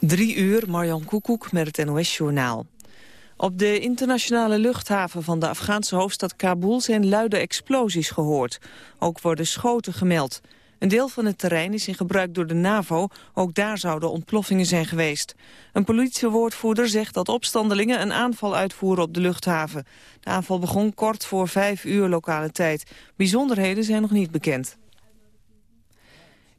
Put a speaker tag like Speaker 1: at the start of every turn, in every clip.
Speaker 1: Drie uur, Marjan Koekoek met het NOS-journaal. Op de internationale luchthaven van de Afghaanse hoofdstad Kabul zijn luide explosies gehoord. Ook worden schoten gemeld. Een deel van het terrein is in gebruik door de NAVO. Ook daar zouden ontploffingen zijn geweest. Een politiewoordvoerder zegt dat opstandelingen een aanval uitvoeren op de luchthaven. De aanval begon kort voor vijf uur lokale tijd. Bijzonderheden zijn nog niet bekend.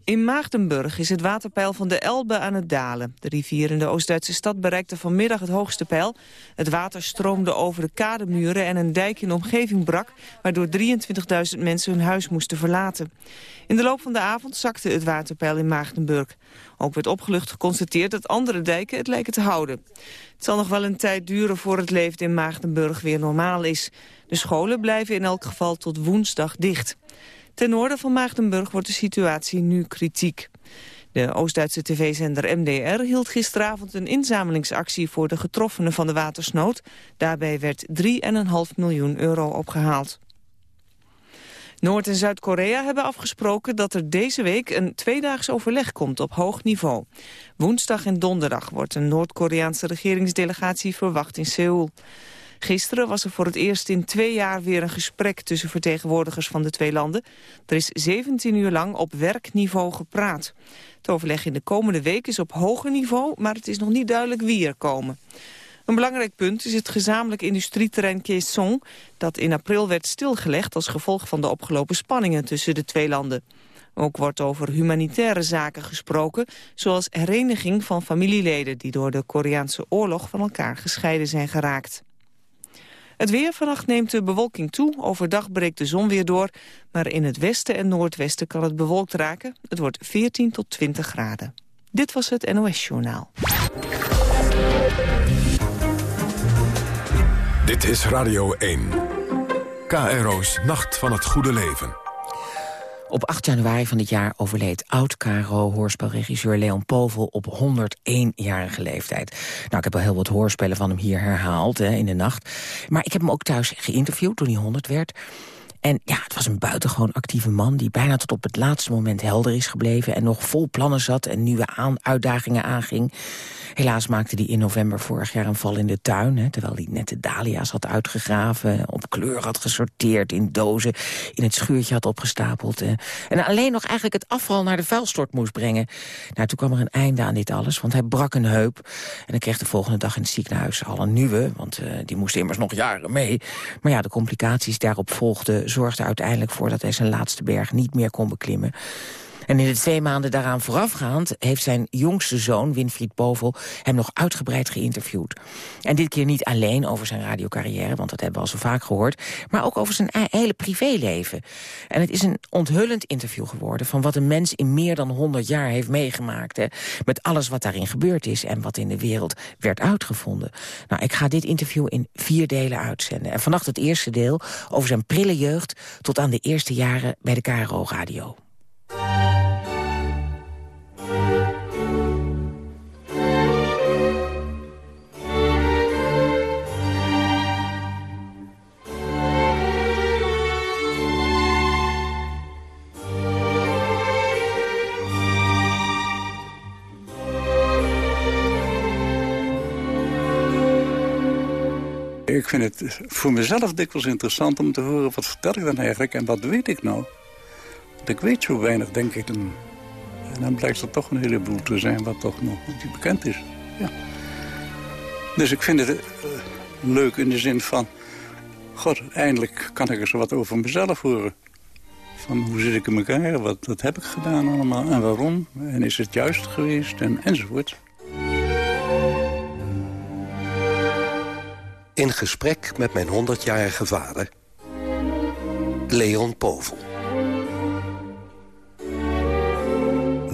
Speaker 1: In Maagdenburg is het waterpeil van de Elbe aan het dalen. De rivier in de Oost-Duitse stad bereikte vanmiddag het hoogste peil. Het water stroomde over de kademuren en een dijk in de omgeving brak... waardoor 23.000 mensen hun huis moesten verlaten. In de loop van de avond zakte het waterpeil in Maagdenburg. Ook werd opgelucht geconstateerd dat andere dijken het lijken te houden. Het zal nog wel een tijd duren voor het leven in Maagdenburg weer normaal is. De scholen blijven in elk geval tot woensdag dicht. Ten noorden van Maagdenburg wordt de situatie nu kritiek. De Oost-Duitse tv-zender MDR hield gisteravond een inzamelingsactie voor de getroffenen van de watersnood. Daarbij werd 3,5 miljoen euro opgehaald. Noord- en Zuid-Korea hebben afgesproken dat er deze week een tweedaags overleg komt op hoog niveau. Woensdag en donderdag wordt een Noord-Koreaanse regeringsdelegatie verwacht in Seoul. Gisteren was er voor het eerst in twee jaar weer een gesprek tussen vertegenwoordigers van de twee landen. Er is 17 uur lang op werkniveau gepraat. Het overleg in de komende week is op hoger niveau, maar het is nog niet duidelijk wie er komen. Een belangrijk punt is het gezamenlijk industrieterrein Kaesong... dat in april werd stilgelegd als gevolg van de opgelopen spanningen tussen de twee landen. Ook wordt over humanitaire zaken gesproken, zoals hereniging van familieleden... die door de Koreaanse oorlog van elkaar gescheiden zijn geraakt. Het weer vannacht neemt de bewolking toe. Overdag breekt de zon weer door. Maar in het westen en noordwesten kan het bewolkt raken. Het wordt 14 tot 20 graden. Dit was het NOS Journaal.
Speaker 2: Dit is Radio 1. KRO's Nacht van het Goede Leven.
Speaker 3: Op 8 januari van dit jaar overleed oud-Caro-hoorspelregisseur Leon Povel op 101-jarige leeftijd. Nou, ik heb al heel wat hoorspelen van hem hier herhaald hè, in de nacht. Maar ik heb hem ook thuis geïnterviewd toen hij 100 werd. En ja, het was een buitengewoon actieve man... die bijna tot op het laatste moment helder is gebleven... en nog vol plannen zat en nieuwe uitdagingen aanging. Helaas maakte hij in november vorig jaar een val in de tuin... Hè, terwijl hij net de dahlia's had uitgegraven... op kleur had gesorteerd, in dozen... in het schuurtje had opgestapeld. en alleen nog eigenlijk het afval naar de vuilstort moest brengen. Nou, toen kwam er een einde aan dit alles, want hij brak een heup... en hij kreeg de volgende dag in het ziekenhuis al een nieuwe... want uh, die moest immers nog jaren mee. Maar ja, de complicaties daarop volgden zorgde uiteindelijk voor dat hij zijn laatste berg niet meer kon beklimmen. En in de twee maanden daaraan voorafgaand heeft zijn jongste zoon, Winfried Bovel, hem nog uitgebreid geïnterviewd. En dit keer niet alleen over zijn radiocarrière, want dat hebben we al zo vaak gehoord, maar ook over zijn hele privéleven. En het is een onthullend interview geworden van wat een mens in meer dan 100 jaar heeft meegemaakt. Hè, met alles wat daarin gebeurd is en wat in de wereld werd uitgevonden. Nou, ik ga dit interview in vier delen uitzenden. En vannacht het eerste deel over zijn prille jeugd tot aan de eerste jaren bij de KRO Radio.
Speaker 4: Ik vind het voor mezelf dikwijls interessant om te horen... wat vertel ik dan eigenlijk en wat weet ik nou? Want ik weet zo weinig, denk ik. En dan blijkt er toch een heleboel te zijn wat toch nog niet bekend is. Ja. Dus ik vind het uh, leuk in de zin van... God, eindelijk kan ik eens wat over mezelf horen. Van hoe zit ik in elkaar, wat, wat heb ik gedaan allemaal en waarom? En is het juist geweest en, enzovoort.
Speaker 5: In gesprek met mijn 100-jarige vader, Leon Povel.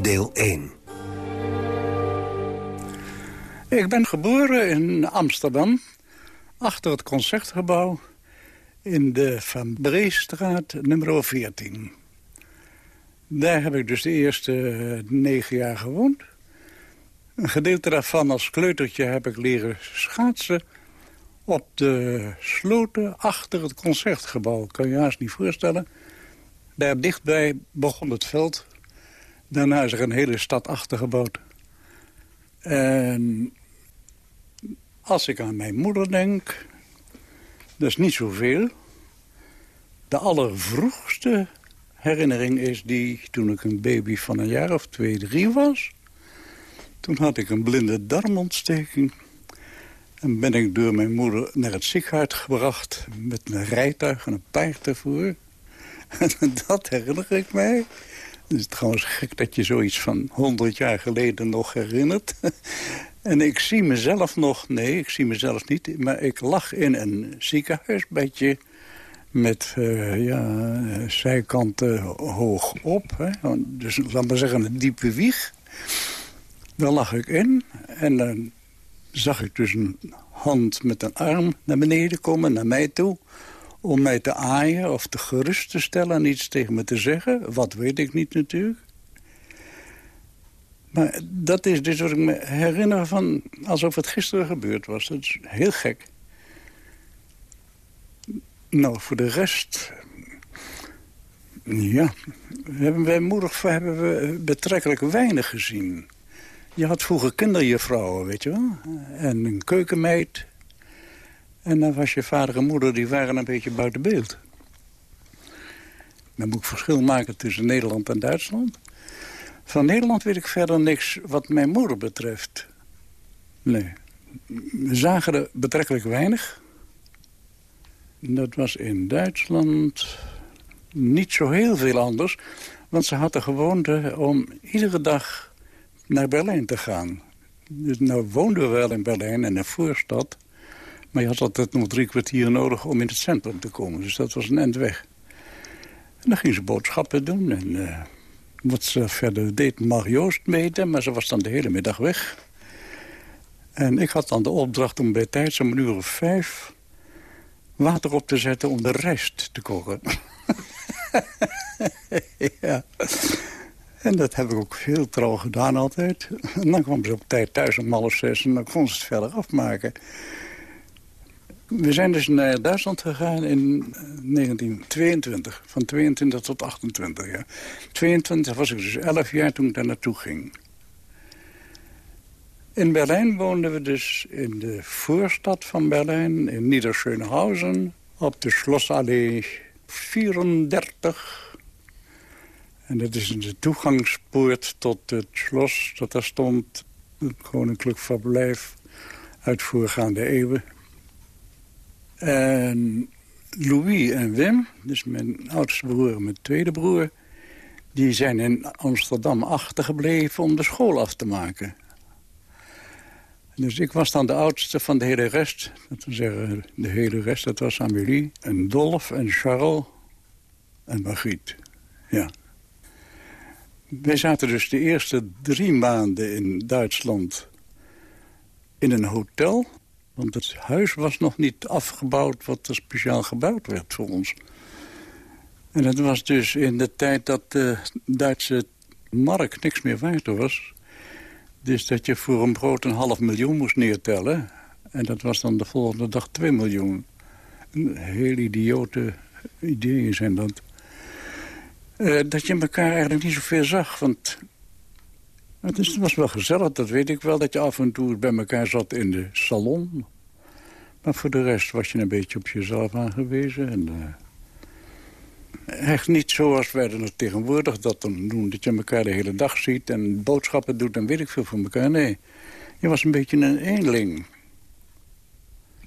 Speaker 5: Deel 1.
Speaker 4: Ik ben geboren in Amsterdam, achter het Concertgebouw... in de Van Breestraat nummer 14. Daar heb ik dus de eerste negen jaar gewoond. Een gedeelte daarvan als kleutertje heb ik leren schaatsen op de sloten achter het concertgebouw. Kan je haast niet voorstellen. Daar dichtbij begon het veld. Daarna is er een hele stad achtergebouwd. En als ik aan mijn moeder denk, dat is niet zoveel. De allervroegste herinnering is die toen ik een baby van een jaar of twee, drie was. Toen had ik een blinde darmontsteking. En ben ik door mijn moeder naar het ziekenhuis gebracht... met een rijtuig en een paard ervoor. En dat herinner ik mij. Het is trouwens gek dat je zoiets van 100 jaar geleden nog herinnert. En ik zie mezelf nog, nee, ik zie mezelf niet... maar ik lag in een ziekenhuisbedje met uh, ja, zijkanten hoog op. Hè? Dus laat maar zeggen een diepe wieg. Daar lag ik in en dan zag ik dus een hand met een arm naar beneden komen, naar mij toe om mij te aaien of te gerust te stellen en iets tegen me te zeggen. Wat weet ik niet natuurlijk. Maar dat is dus wat ik me herinner van alsof het gisteren gebeurd was. Dat is heel gek. Nou, voor de rest... Ja, hebben wij moedig hebben we betrekkelijk weinig gezien. Je had vroeger kinderjuffrouwen, weet je wel. En een keukenmeid. En dan was je vader en moeder, die waren een beetje buiten beeld. Dan moet ik verschil maken tussen Nederland en Duitsland. Van Nederland weet ik verder niks wat mijn moeder betreft. Nee. We zagen er betrekkelijk weinig. Dat was in Duitsland niet zo heel veel anders. Want ze had de gewoonte om iedere dag naar Berlijn te gaan. Dus nou woonden we wel in Berlijn, in een voorstad. Maar je had altijd nog drie kwartier nodig om in het centrum te komen. Dus dat was een end weg. En dan ging ze boodschappen doen. En uh, wat ze verder deed, mag Joost meten. Maar ze was dan de hele middag weg. En ik had dan de opdracht om bij tijd, om een uur of vijf... water op te zetten om de rijst te koken. ja. En dat heb ik ook heel trouw gedaan altijd. En dan kwam ze op tijd thuis om half zes en dan kon ze het verder afmaken. We zijn dus naar Duitsland gegaan in 1922. Van 22 tot 28 jaar. 22 was ik dus 11 jaar toen ik daar naartoe ging. In Berlijn woonden we dus in de voorstad van Berlijn, in Niederschönhausen, op de Schlossallee 34. En dat is de toegangspoort tot het schloss dat daar stond. Het koninklijk verblijf uit voorgaande eeuwen. En Louis en Wim, dus mijn oudste broer en mijn tweede broer... die zijn in Amsterdam achtergebleven om de school af te maken. Dus ik was dan de oudste van de hele rest. Dat wil zeggen, de hele rest, dat was Amélie en Dolf en Charles en Margriet. Ja. Wij zaten dus de eerste drie maanden in Duitsland in een hotel. Want het huis was nog niet afgebouwd wat er speciaal gebouwd werd voor ons. En dat was dus in de tijd dat de Duitse mark niks meer waard was. Dus dat je voor een brood een half miljoen moest neertellen. En dat was dan de volgende dag 2 miljoen. Een heel idiote ideeën zijn dat. Uh, dat je elkaar eigenlijk niet zoveel zag. Want het was wel gezellig, dat weet ik wel. Dat je af en toe bij elkaar zat in de salon. Maar voor de rest was je een beetje op jezelf aangewezen. En, uh, echt niet zoals wij er tegenwoordig dat dan doen. Dat je elkaar de hele dag ziet en boodschappen doet en weet ik veel voor elkaar. Nee, je was een beetje een eenling.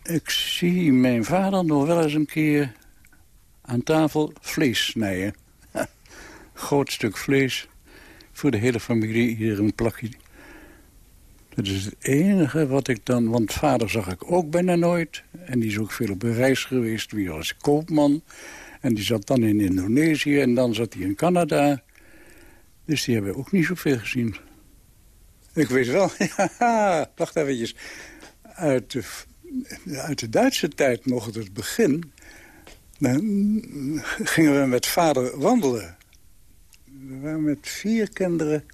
Speaker 4: Ik zie mijn vader nog wel eens een keer aan tafel vlees snijden. Groot stuk vlees voor de hele familie, hier een plakje. Dat is het enige wat ik dan... Want vader zag ik ook bijna nooit. En die is ook veel op reis geweest, wie als koopman. En die zat dan in Indonesië en dan zat hij in Canada. Dus die hebben we ook niet zoveel gezien. Ik weet wel, wacht eventjes. Uit de, uit de Duitse tijd nog het begin... Dan gingen we met vader wandelen. We waren met vier kinderen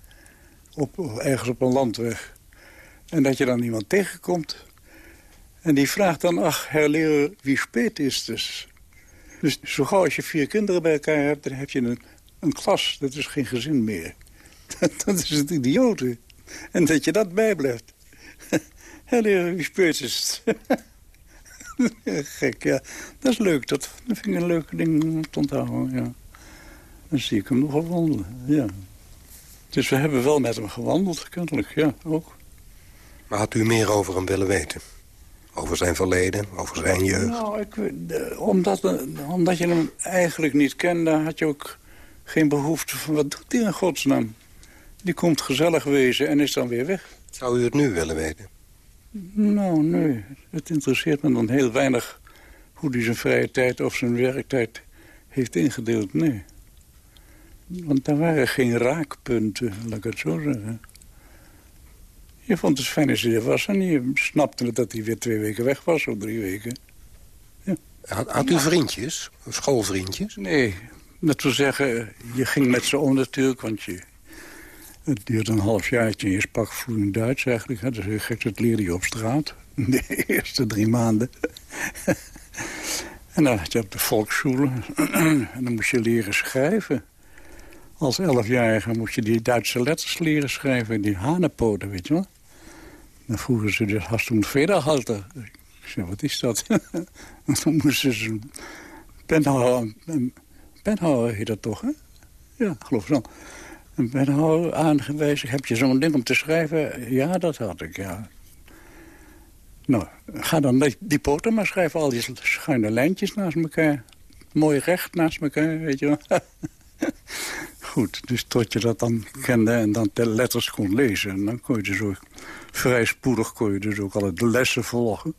Speaker 4: op, ergens op een landweg. En dat je dan iemand tegenkomt. En die vraagt dan, ach, herleren, wie speet is dus? Dus zo gauw als je vier kinderen bij elkaar hebt, dan heb je een, een klas. Dat is geen gezin meer. Dat, dat is het idiote. En dat je dat bijblijft. Hele is Gek, ja. Dat is leuk. Dat vind ik een leuk ding om te onthouden, ja. Dan zie ik hem nog wel wandelen, ja. Dus we hebben wel met hem gewandeld, kennelijk, ja, ook.
Speaker 5: Maar had u meer over hem willen weten? Over zijn verleden, over zijn jeugd?
Speaker 4: Nou, ik, omdat, omdat je hem eigenlijk niet kende... had je ook geen behoefte van... wat doet hij in godsnaam? Die komt gezellig wezen en is dan weer weg.
Speaker 5: Zou u het nu willen weten?
Speaker 4: Nou, nee. Het interesseert me dan heel weinig... hoe hij zijn vrije tijd of zijn werktijd heeft ingedeeld. Nee. Want daar waren geen raakpunten, laat ik het zo zeggen. Je vond het fijn als hij er was en je snapte dat hij weer twee weken weg was, of drie weken.
Speaker 5: Ja. Had, had u vriendjes, schoolvriendjes?
Speaker 4: Nee, dat wil zeggen, je ging met ze om natuurlijk, want je, het duurde een half jaartje en je sprak vloeiend Duits eigenlijk. Hè. Dus gek, dat leerde je op straat, de eerste drie maanden. en dan had je op de volksschule en dan moest je leren schrijven. Als elfjarige moest je die Duitse letters leren schrijven, die hanenpoten, weet je wel. Dan vroegen ze dus, hast een Ik zei, wat is dat? dan moesten ze een penhouwer, een penhouwer heet dat toch, hè? Ja, geloof ik zo. Een penhouwer aangewezen, heb je zo'n ding om te schrijven? Ja, dat had ik, ja. Nou, ga dan die poten maar schrijven, al die schuine lijntjes naast elkaar. Mooi recht naast elkaar, weet je wel. Goed, dus tot je dat dan kende en dan de letters kon lezen. En dan kon je dus ook vrij spoedig kon je dus ook al de lessen volgen.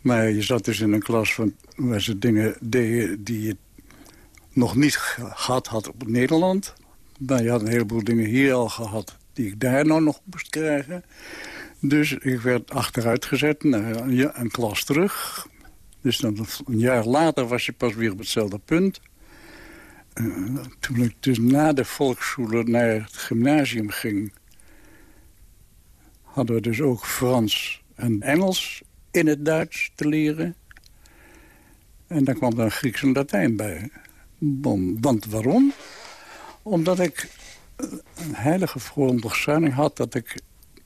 Speaker 4: Maar je zat dus in een klas van, waar ze dingen deden die je nog niet gehad had op Nederland. Maar je had een heleboel dingen hier al gehad die ik daar nou nog moest krijgen. Dus ik werd achteruit gezet naar een klas terug. Dus dan een jaar later was je pas weer op hetzelfde punt. Uh, toen ik dus na de volksschule naar het gymnasium ging... hadden we dus ook Frans en Engels in het Duits te leren. En dan kwam dan Grieks en Latijn bij. Want waarom? Omdat ik een heilige veronderstelling had dat ik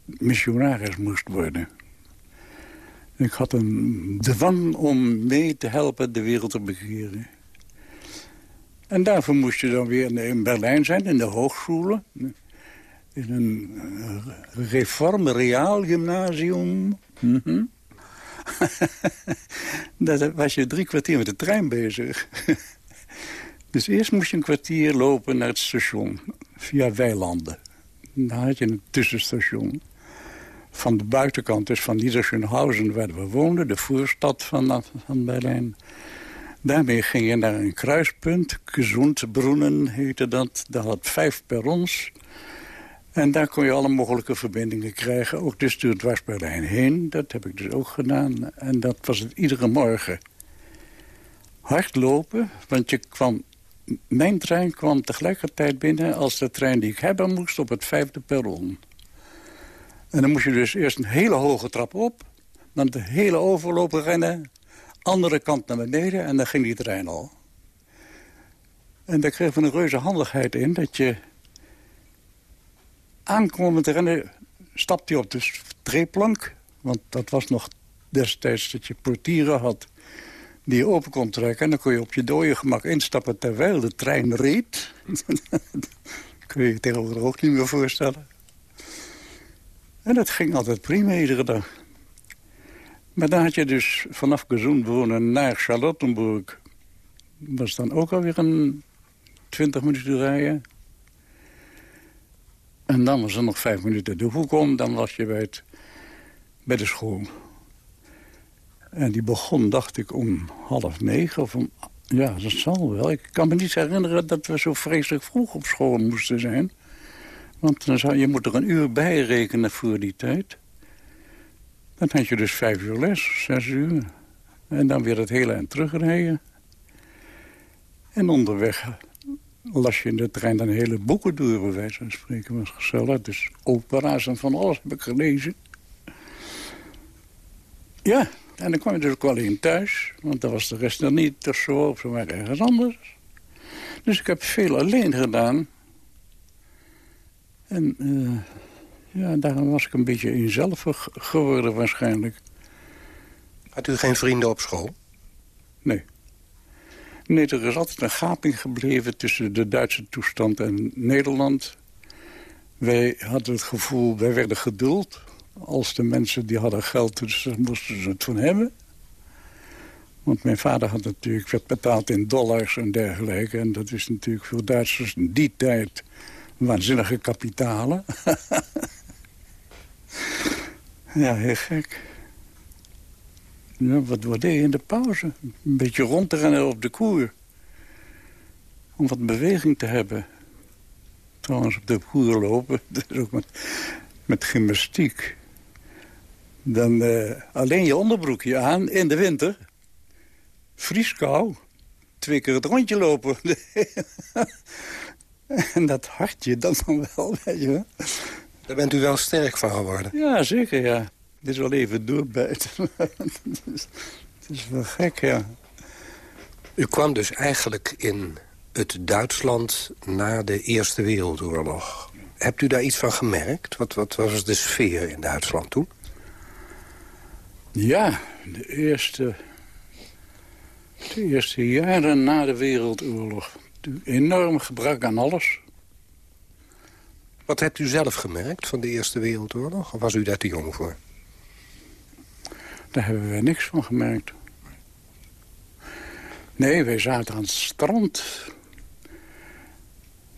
Speaker 4: missionaris moest worden. Ik had een dwang om mee te helpen de wereld te begeren. En daarvoor moest je dan weer in Berlijn zijn, in de hogescholen. In een uh, reform reaal gymnasium. Mm Daar was je drie kwartier met de trein bezig. dus eerst moest je een kwartier lopen naar het station. Via weilanden. Dan had je een tussenstation. Van de buitenkant, dus van Niederschönhausen, waar we woonden. De voorstad van, van Berlijn Daarmee ging je naar een kruispunt. Gezondbroenen heette dat. Dat had vijf perrons. En daar kon je alle mogelijke verbindingen krijgen. Ook dus door dwarsberlijn heen. Dat heb ik dus ook gedaan. En dat was het iedere morgen. Hardlopen, want je kwam... Mijn trein kwam tegelijkertijd binnen als de trein die ik hebben moest op het vijfde perron. En dan moest je dus eerst een hele hoge trap op. Dan de hele overlopen rennen andere kant naar beneden en dan ging die trein al. En daar kreeg we een reuze handigheid in dat je aankomend rennen stapte je op de treeplank. Want dat was nog destijds dat je portieren had die je open kon trekken. En dan kon je op je dode gemak instappen terwijl de trein reed. kun je je tegenwoordig ook niet meer voorstellen. En dat ging altijd prima iedere dag. Maar dan had je dus vanaf wonen naar Charlottenburg. was dan ook alweer een 20 minuten rijden. En dan was er nog vijf minuten de hoek om. Dan was je bij, het, bij de school. En die begon, dacht ik, om half negen. Of om, ja, dat zal wel. Ik kan me niet herinneren dat we zo vreselijk vroeg op school moesten zijn. Want dan zou, je moet er een uur bij rekenen voor die tijd. Dan had je dus vijf uur les, zes uur. En dan weer het hele eind terugrijden. En onderweg las je in de trein dan hele boeken door, bij wijze van spreken. was gezellig. Dus opera's en van alles heb ik gelezen. Ja, en dan kwam je dus ook alleen thuis. Want dan was de rest er niet of zo, of zo maar ergens anders. Dus ik heb veel alleen gedaan. En uh, Ja, daarom was ik een beetje eenzelvig geworden waarschijnlijk.
Speaker 5: Had u geen vrienden op school?
Speaker 4: Nee. Nee, er is altijd een gaping gebleven tussen de Duitse toestand en Nederland. Wij hadden het gevoel, wij werden geduld. Als de mensen die hadden geld, dus moesten ze het van hebben. Want mijn vader had natuurlijk werd betaald in dollars en dergelijke. En dat is natuurlijk voor Duitsers in die tijd waanzinnige kapitalen. ja, heel gek. Ja, wat, wat deed je in de pauze? Een beetje rond te rennen op de koer. Om wat beweging te hebben. Trouwens, op de koer lopen, dat is ook met, gymnastiek. Dan uh, alleen je onderbroekje aan in de winter. Vrieskou. Twee keer het rondje lopen. en dat hartje, dat dan wel, weet je
Speaker 5: Daar bent u wel sterk van geworden.
Speaker 4: Ja, zeker, ja. Dit is wel even doorbijten. het is wel gek, ja.
Speaker 5: U kwam dus eigenlijk in het Duitsland na de Eerste Wereldoorlog. Hebt u daar iets van gemerkt? Wat, wat was de sfeer in Duitsland toen?
Speaker 4: Ja, de eerste, de eerste jaren na de Wereldoorlog. Enorm gebruik aan alles.
Speaker 5: Wat hebt u zelf gemerkt van de Eerste Wereldoorlog? Of was u daar te jong voor?
Speaker 4: Daar hebben wij niks van gemerkt. Nee, wij zaten aan het strand.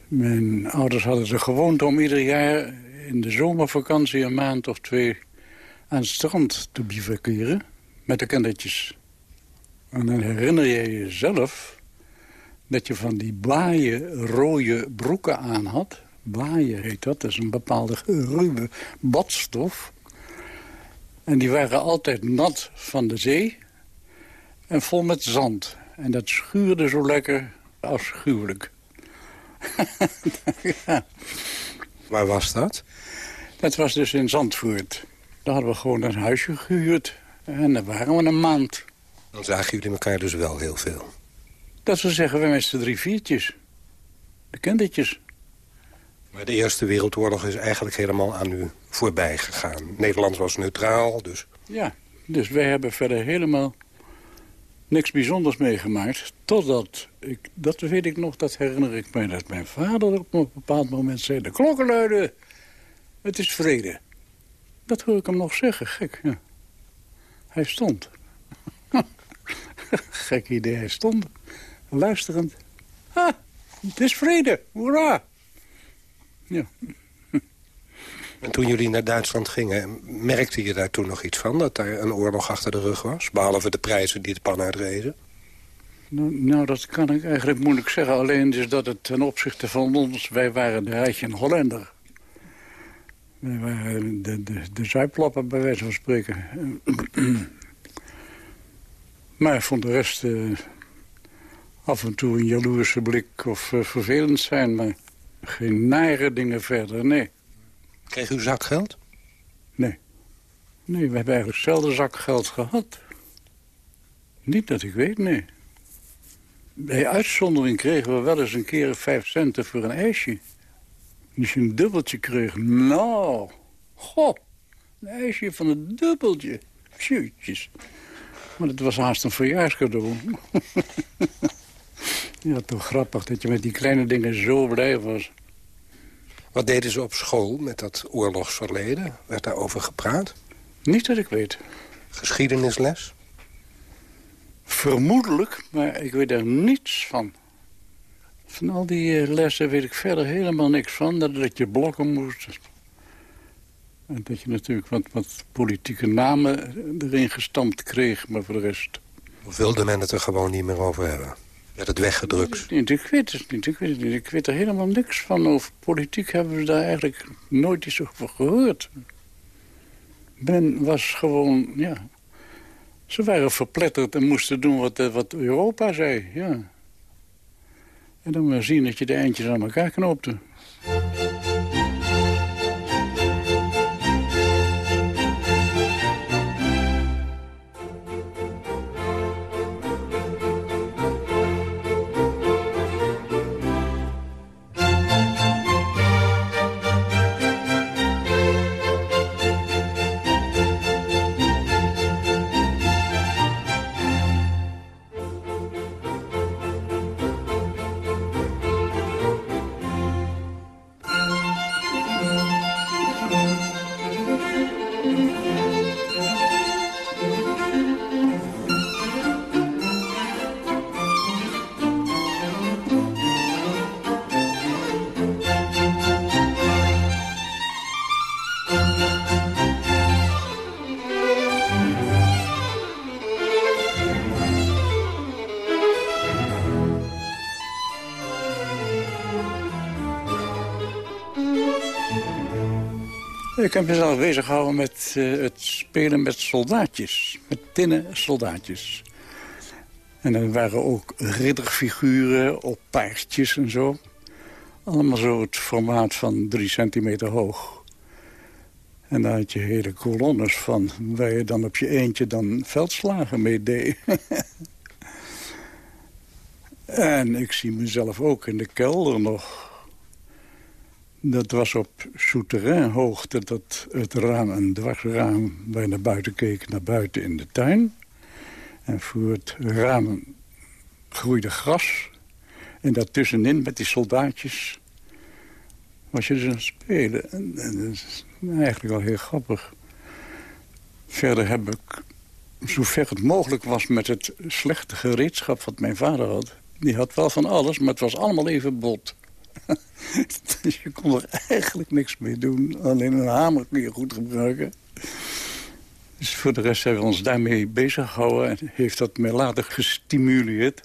Speaker 4: Mijn ouders hadden de gewoonte om ieder jaar in de zomervakantie een maand of twee aan het strand te bivakeren met de kindertjes. En dan herinner je jezelf dat je van die baaien rode broeken aan had. Baaien heet dat, dat is een bepaalde ruwe badstof. En die waren altijd nat van de zee en vol met zand. En dat schuurde zo lekker afschuwelijk.
Speaker 5: ja. Waar was dat?
Speaker 4: Dat was dus in Zandvoort. Daar hadden we gewoon een huisje gehuurd. En daar waren we een maand.
Speaker 5: Dan zagen jullie elkaar dus wel heel veel.
Speaker 4: Dat wil zeggen, we met z'n drie viertjes. De kindertjes.
Speaker 5: Maar de Eerste Wereldoorlog is eigenlijk helemaal aan u voorbij gegaan. Nederland was neutraal, dus...
Speaker 4: Ja, dus wij hebben verder helemaal niks bijzonders meegemaakt. Totdat, ik, dat weet ik nog, dat herinner ik mij... dat mijn vader op een bepaald moment zei... de klokken luiden, het is vrede. Dat hoor ik hem nog zeggen, gek, ja. Hij stond. Gek idee, hij stond. Luisterend. Het is vrede, hoera. Ja.
Speaker 5: En toen jullie naar Duitsland gingen, merkte je daar toen nog iets van? Dat daar een oorlog achter de rug was? Behalve de prijzen die het pan uitrezen?
Speaker 4: Nou, nou, dat kan ik eigenlijk moeilijk zeggen. Alleen is dat het ten opzichte van ons... wij waren de rijtje Hollander. Wij waren de, de, de zuiplappen, bij wijze van spreken. maar ik vond de rest uh, af en toe een jaloerse blik of uh, vervelend zijn... maar geen nare dingen verder, nee.
Speaker 5: Kreeg u zakgeld?
Speaker 4: Nee. Nee, we hebben eigenlijk zelden zakgeld gehad. Niet dat ik weet, nee. Bij uitzondering kregen we wel eens een keer vijf centen voor een ijsje. Als je een dubbeltje kreeg, nou, goh, een ijsje van een dubbeltje. Shootjes. Maar het was haast een verjaarscadeau. ja, toch grappig dat je met die kleine dingen zo blij was.
Speaker 5: Wat deden ze op school met dat oorlogsverleden? Werd daarover gepraat?
Speaker 4: Niet dat ik weet.
Speaker 5: Geschiedenisles?
Speaker 4: Vermoedelijk, maar ik weet daar niets van. Van al die eh, lessen weet ik verder helemaal niks van. Dat, je blokken moest. En dat je natuurlijk wat, wat politieke namen erin gestampt kreeg, maar voor de rest...
Speaker 5: Wilde men het er gewoon niet meer over hebben? Werd het weggedrukt?
Speaker 4: Ik weet het niet. Ik weet niet. Ik weet er helemaal niks van. Over politiek hebben we daar eigenlijk nooit iets over gehoord. Ben was gewoon, ja... Ze waren verpletterd en moesten doen wat, wat Europa zei, ja. En dan maar zien dat je de eindjes aan elkaar knoopte. Ik heb mezelf bezig gehouden met uh, het spelen met soldaatjes. Met tinnen soldaatjes. En er waren ook ridderfiguren op paardjes en zo. Allemaal zo het formaat van drie centimeter hoog. En daar had je hele kolonnes van, waar je dan op je eentje dan veldslagen mee deed. en ik zie mezelf ook in de kelder nog dat was op souterrainhoogte, dat het raam, een dwarsraam... waar naar buiten keek, naar buiten in de tuin. En voor het raam groeide gras. En daartussenin met die soldaatjes was je dus aan het spelen. En, en dat is eigenlijk wel heel grappig. Verder heb ik, zover het mogelijk was met het slechte gereedschap wat mijn vader had... die had wel van alles, maar het was allemaal even bot. dus je kon er eigenlijk niks mee doen. Alleen een hamer kun je goed gebruiken. Dus voor de rest hebben we ons daarmee bezig gehouden. En heeft dat mij later gestimuleerd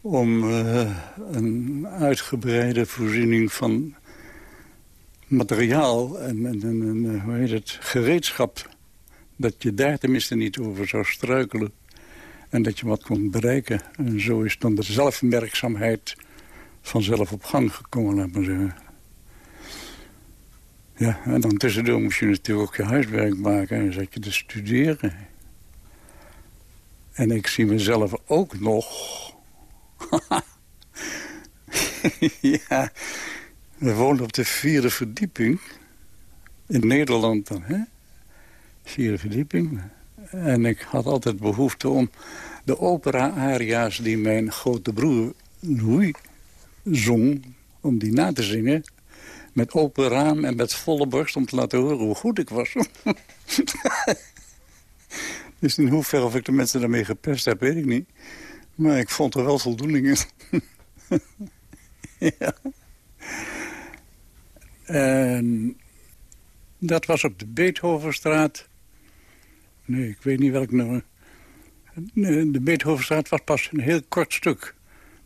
Speaker 4: om uh, een uitgebreide voorziening van materiaal en, en, en, hoe heet het, gereedschap. Dat je daar tenminste niet over zou struikelen. En dat je wat kon bereiken. En zo is dan de zelfmerkzaamheid vanzelf op gang gekomen, laat maar zeggen. Ja, en dan tussendoor moest je natuurlijk ook je huiswerk maken en zat je te studeren. En ik zie mezelf ook nog... ja, we woonden op de vierde verdieping. In Nederland dan, hè? Vierde verdieping. En ik had altijd behoefte om de opera-aria's die mijn grote broer Louis zong, om die na te zingen... met open raam en met volle borst om te laten horen hoe goed ik was. dus in hoeverre of ik de mensen daarmee gepest heb, weet ik niet. Maar ik vond er wel voldoening in. ja. En dat was op de Beethovenstraat. Nee, ik weet niet welk nummer. De Beethovenstraat was pas een heel kort stuk.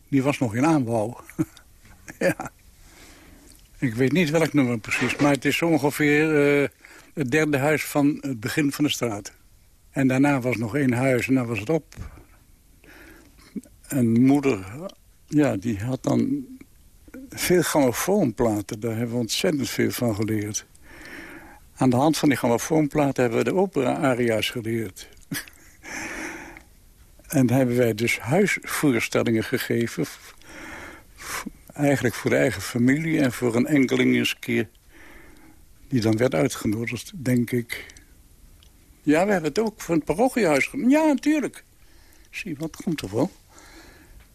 Speaker 4: Die was nog in aanbouw. ja. Ik weet niet welk nummer precies, maar het is ongeveer uh, het derde huis van het begin van de straat. En daarna was nog één huis en dan was het op. En moeder, ja, die had dan veel grammofoonplaten. Daar hebben we ontzettend veel van geleerd. Aan de hand van die grammofoonplaten hebben we de opera-aria's geleerd. En hebben wij dus huisvoorstellingen gegeven. Eigenlijk voor de eigen familie en voor een enkeling eens keer. Die dan werd uitgenodigd, denk ik. Ja, we hebben het ook voor het parochiehuis gedaan. Ja, natuurlijk. Zie, wat komt er wel?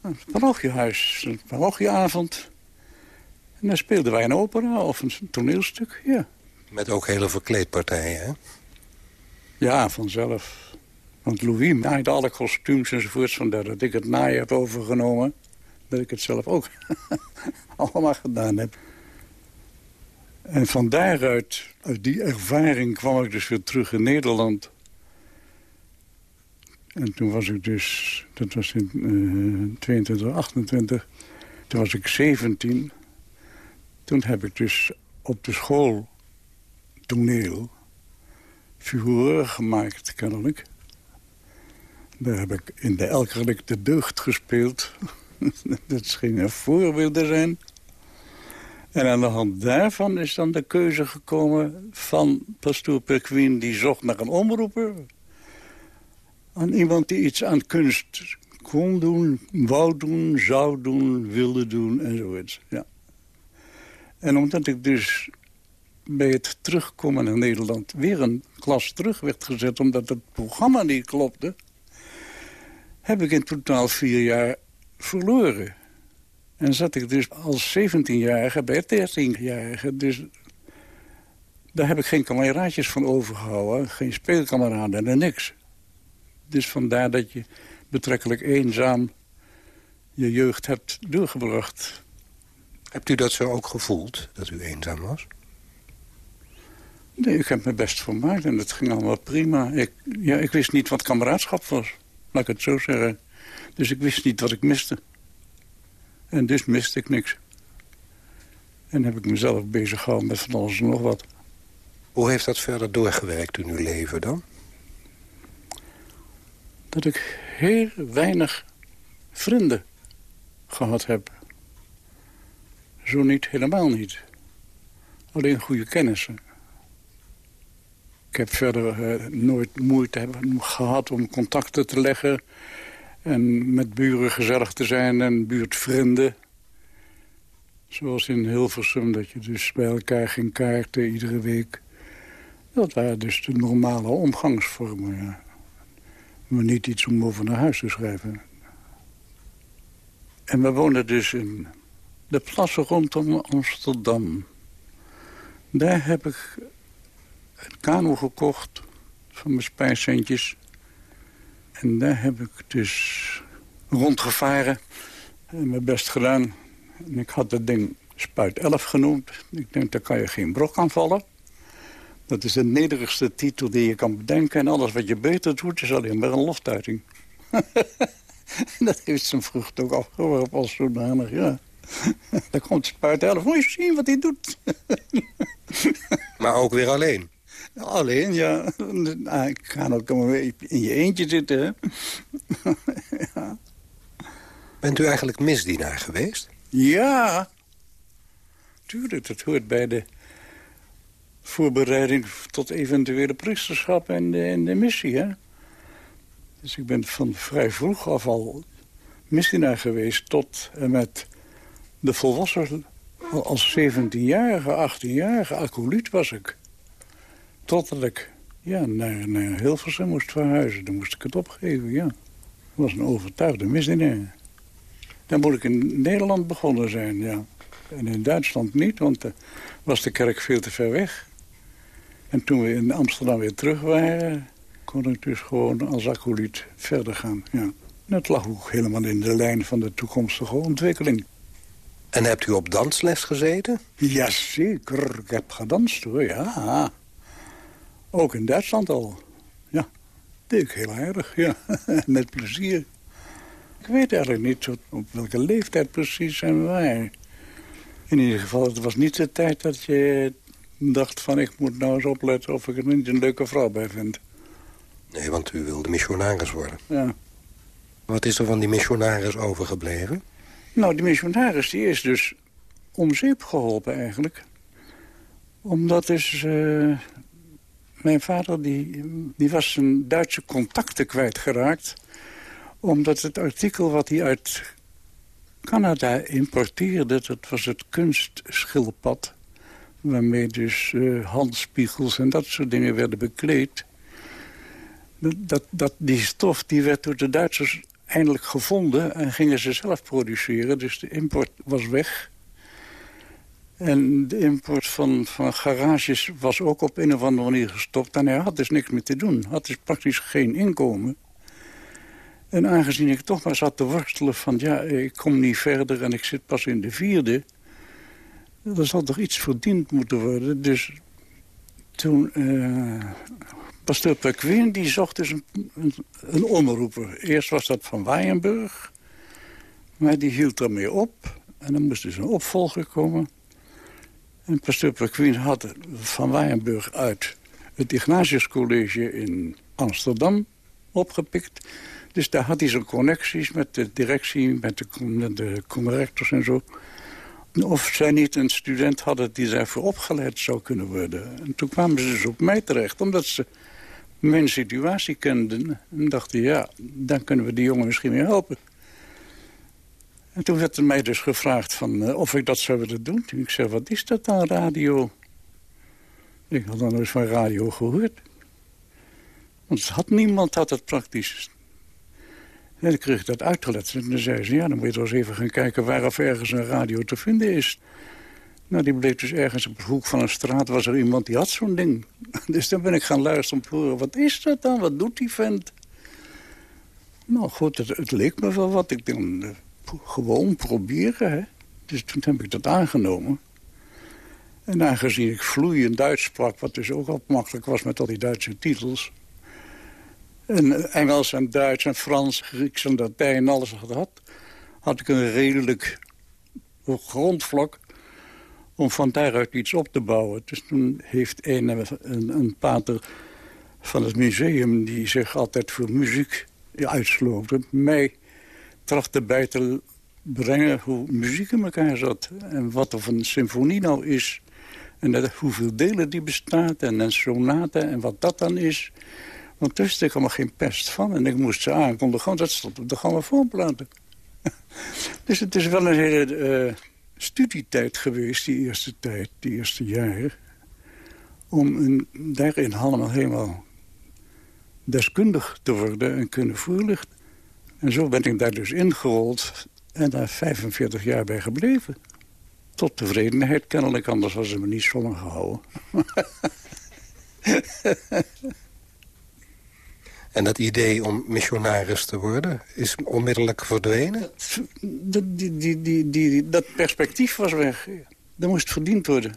Speaker 4: Het parochiehuis, een parochieavond. En dan speelden wij een opera of een toneelstuk, ja.
Speaker 5: Met ook hele verkleedpartijen, hè?
Speaker 4: Ja, vanzelf. Want Louis naaide alle kostuums enzovoorts. Vandaar dat ik het naaien heb overgenomen. Dat ik het zelf ook allemaal gedaan heb. En van daaruit, uit die ervaring, kwam ik dus weer terug in Nederland. En toen was ik dus, dat was in uh, 22, 28, toen was ik 17. Toen heb ik dus op de school toneel figuren gemaakt, kennelijk. Daar heb ik in de Elkerlijk de Deugd gespeeld. dat scheen een voorbeeld te zijn. En aan de hand daarvan is dan de keuze gekomen van pastoor Perquin... die zocht naar een omroeper. Aan iemand die iets aan kunst kon doen, wou doen, zou doen, wilde doen en. Ja. En omdat ik dus bij het terugkomen naar Nederland... weer een klas terug werd gezet omdat het programma niet klopte heb ik in totaal vier jaar verloren. En zat ik dus als 17-jarige bij 13-jarige. Dus Daar heb ik geen kameraadjes van overgehouden. Geen speelkameraden en niks. Dus vandaar dat je betrekkelijk eenzaam je jeugd hebt doorgebracht.
Speaker 5: Hebt u dat zo ook gevoeld, dat u eenzaam was?
Speaker 4: Nee, ik heb me best vermaakt en het ging allemaal prima. Ik, ja, ik wist niet wat kameraadschap was, laat ik het zo zeggen. Dus ik wist niet wat ik miste. En dus miste ik niks. En heb ik mezelf bezig gehouden met van alles en nog wat.
Speaker 5: Hoe heeft dat verder doorgewerkt in uw leven dan?
Speaker 4: Dat ik heel weinig vrienden gehad heb. Zo niet, helemaal niet. Alleen goede kennissen. Ik heb verder uh, nooit moeite gehad om contacten te leggen... en met buren gezellig te zijn en buurtvrienden. Zoals in Hilversum, dat je dus bij elkaar ging kaarten iedere week. Dat waren dus de normale omgangsvormen, ja. Maar niet iets om over naar huis te schrijven. En we woonden dus in de plassen rondom Amsterdam. Daar heb ik een kano gekocht van mijn spijscentjes. En daar heb ik dus rondgevaren en mijn best gedaan. En ik had het ding Spuit 11 genoemd. Ik denk, daar kan je geen brok aan vallen. Dat is de nederigste titel die je kan bedenken. En alles wat je beter doet is alleen maar een loftuiting. dat heeft zijn vrucht ook afgeworpen als zodanig, ja. Daar komt Spuit 11. Moet je zien wat hij doet.
Speaker 5: maar ook weer alleen?
Speaker 4: Alleen, ja. Nou, ik ga ook maar in je eentje zitten,
Speaker 5: ja. Bent u eigenlijk misdienaar geweest?
Speaker 4: Ja. Tuurlijk, dat hoort bij de voorbereiding tot eventuele priesterschap en de, en de missie, hè. Dus ik ben van vrij vroeg af al misdienaar geweest tot en met de volwassen... Als 17-jarige, 18-jarige acolyt was ik. Totdat ik ja, naar, naar Hilversum moest verhuizen. Dan moest ik het opgeven, ja. Ik was een overtuigde misdienaar. Dan moet ik in Nederland begonnen zijn, ja. En in Duitsland niet, want uh, was de kerk veel te ver weg. En toen we in Amsterdam weer terug waren... kon ik dus gewoon als acolyt verder gaan, ja. Dat lag ook helemaal in de lijn van de toekomstige ontwikkeling.
Speaker 5: En hebt u op dansles gezeten?
Speaker 4: Jazeker, ik heb gedanst hoor, ja. Ook in Duitsland al. Ja, deed ik heel erg, ja. Met plezier. Ik weet eigenlijk niet op welke leeftijd precies en waar. In ieder geval, het was niet de tijd dat je dacht van... ik moet nou eens opletten of ik er niet een leuke vrouw bij vind.
Speaker 5: Nee, want u wilde missionaris worden.
Speaker 4: Ja.
Speaker 5: Wat is er van die missionaris overgebleven?
Speaker 4: Nou, die missionaris die is dus om zeep geholpen eigenlijk. Omdat dus... Uh, mijn vader die, die was zijn Duitse contacten kwijtgeraakt. Omdat het artikel wat hij uit Canada importeerde... dat was het kunstschildpad. Waarmee dus uh, handspiegels en dat soort dingen werden bekleed. Dat, dat, die stof die werd door de Duitsers eindelijk gevonden en gingen ze zelf produceren. Dus de import was weg. En de import van, van garages was ook op een of andere manier gestopt. En hij had dus niks meer te doen. Had dus praktisch geen inkomen. En aangezien ik toch maar zat te worstelen van... ja, ik kom niet verder en ik zit pas in de vierde... er zal toch iets verdiend moeten worden. Dus toen... Uh, Pasteur Pequin die zocht dus een, een, omroeper. Eerst was dat van Waaienburg. Maar die hield ermee op. En dan moest dus een opvolger komen. En pasteur Perquin had van Waaienburg uit het Ignatius College in Amsterdam opgepikt. Dus daar had hij zijn connecties met de directie, met de, met de en zo. Of zij niet een student hadden die daarvoor opgeleid zou kunnen worden. En toen kwamen ze dus op mij terecht, omdat ze mijn situatie kenden. En dachten, ja, dan kunnen we die jongen misschien meer helpen. En toen werd er mij dus gevraagd van, uh, of ik dat zou willen doen. Toen ik zei, wat is dat dan, radio? Ik had dan nooit van radio gehoord. Want had niemand had het praktisch. En dan kreeg ik dat uitgelegd. En dan zei ze, ja, dan moet je toch eens even gaan kijken... waar of ergens een radio te vinden is. Nou, die bleek dus ergens op de hoek van een straat... was er iemand die had zo'n ding. Dus dan ben ik gaan luisteren om te horen... wat is dat dan? Wat doet die vent? Nou goed, het, leek me wel wat. Ik denk, uh, gewoon proberen, hè. Dus toen heb ik dat aangenomen. En aangezien ik vloeiend Duits sprak... wat dus ook al makkelijk was met al die Duitse titels... en Engels en Duits en Frans, Grieks en Latijn... alles had had, ik een redelijk grondvlak om van daaruit iets op te bouwen. Dus toen heeft een, een, een pater van het museum... die zich altijd voor muziek uitsloofde... mij trachtte bij te brengen hoe muziek in elkaar zat. En wat of een symfonie nou is. En hoeveel delen die bestaat. En een sonate en wat dat dan is. Want daar wist ik allemaal geen pest van. En ik moest ze aankondigen. Dat stond op de grammofoonplaten. dus het is wel een hele uh, studietijd geweest, die eerste tijd, die eerste jaren. Om een, daarin allemaal helemaal deskundig te worden en kunnen voorlichten. En zo ben ik daar dus ingerold en daar 45 jaar bij gebleven. Tot tevredenheid kennelijk, anders was ze me niet zo lang gehouden.
Speaker 5: En dat idee om missionaris te worden is onmiddellijk verdwenen?
Speaker 4: Dat, die, die, die, dat perspectief was weg. Er moest verdiend worden.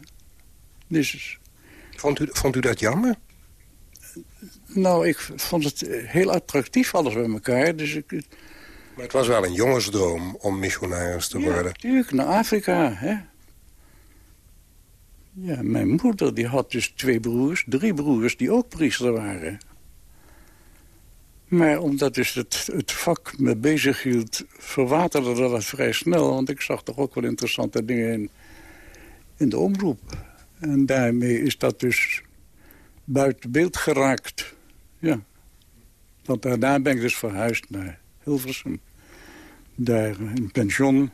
Speaker 4: Dus...
Speaker 5: Vond u, vond u dat jammer?
Speaker 4: Nou, ik vond het heel attractief alles bij elkaar. Dus ik,
Speaker 5: maar het was wel een jongensdroom om missionaris te worden. Ja,
Speaker 4: natuurlijk, naar Afrika. Hè? Ja, mijn moeder die had dus twee broers, drie broers die ook priester waren. Maar omdat dus het, het vak me bezig hield, verwaterde dat vrij snel. Want ik zag toch ook wel interessante dingen in, in de omroep. En daarmee is dat dus buiten beeld geraakt. Ja. Want daarna ben ik dus verhuisd naar Hilversum. Daar een pension.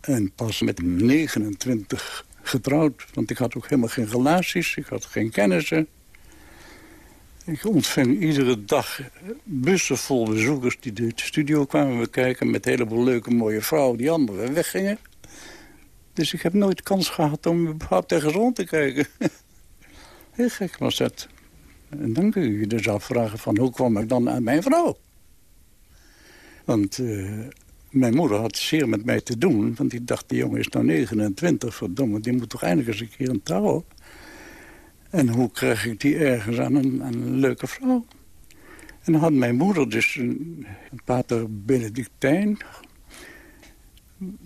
Speaker 4: En pas met 29 getrouwd. Want ik had ook helemaal geen relaties. Ik had geen kennissen. Ik ontving iedere dag bussen vol bezoekers die de studio kwamen bekijken... met heleboel leuke mooie vrouwen die allemaal weggingen. Dus ik heb nooit kans gehad om überhaupt ergens rond te kijken. Heel gek was dat. En dan kun je je dus afvragen van hoe kwam ik dan aan mijn vrouw? Want uh, mijn moeder had zeer met mij te doen. Want die dacht, die jongen is nou 29, verdomme, die moet toch eindelijk eens een keer een trouw. En hoe krijg ik die ergens aan een, aan een leuke vrouw? En dan had mijn moeder dus een, een pater Benedictijn...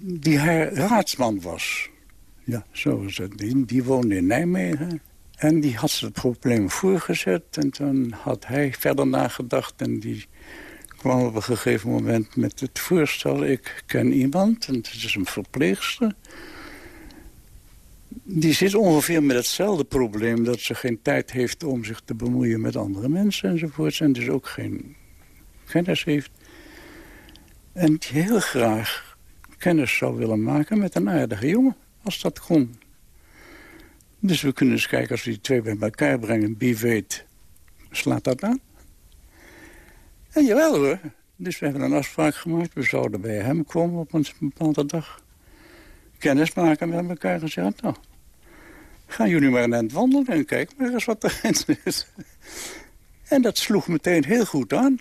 Speaker 4: die haar raadsman was. Ja, zo is het. Die, die woonde in Nijmegen. En die had ze het probleem voorgezet. En toen had hij verder nagedacht. En die kwam op een gegeven moment met het voorstel... ik ken iemand, en het is een verpleegster... die zit ongeveer met hetzelfde probleem... dat ze geen tijd heeft om zich te bemoeien met andere mensen enzovoorts... en dus ook geen kennis heeft. En die heel graag kennis zou willen maken met een aardige jongen, als dat kon. Dus we kunnen eens kijken, als we die twee bij elkaar brengen... wie weet, slaat dat aan? En jawel hoor. Dus we hebben een afspraak gemaakt. We zouden bij hem komen op een bepaalde dag. Kennis maken met elkaar. Gezegd, nou, gaan jullie maar aan het wandelen en kijk maar eens wat erin is. En dat sloeg meteen heel goed aan.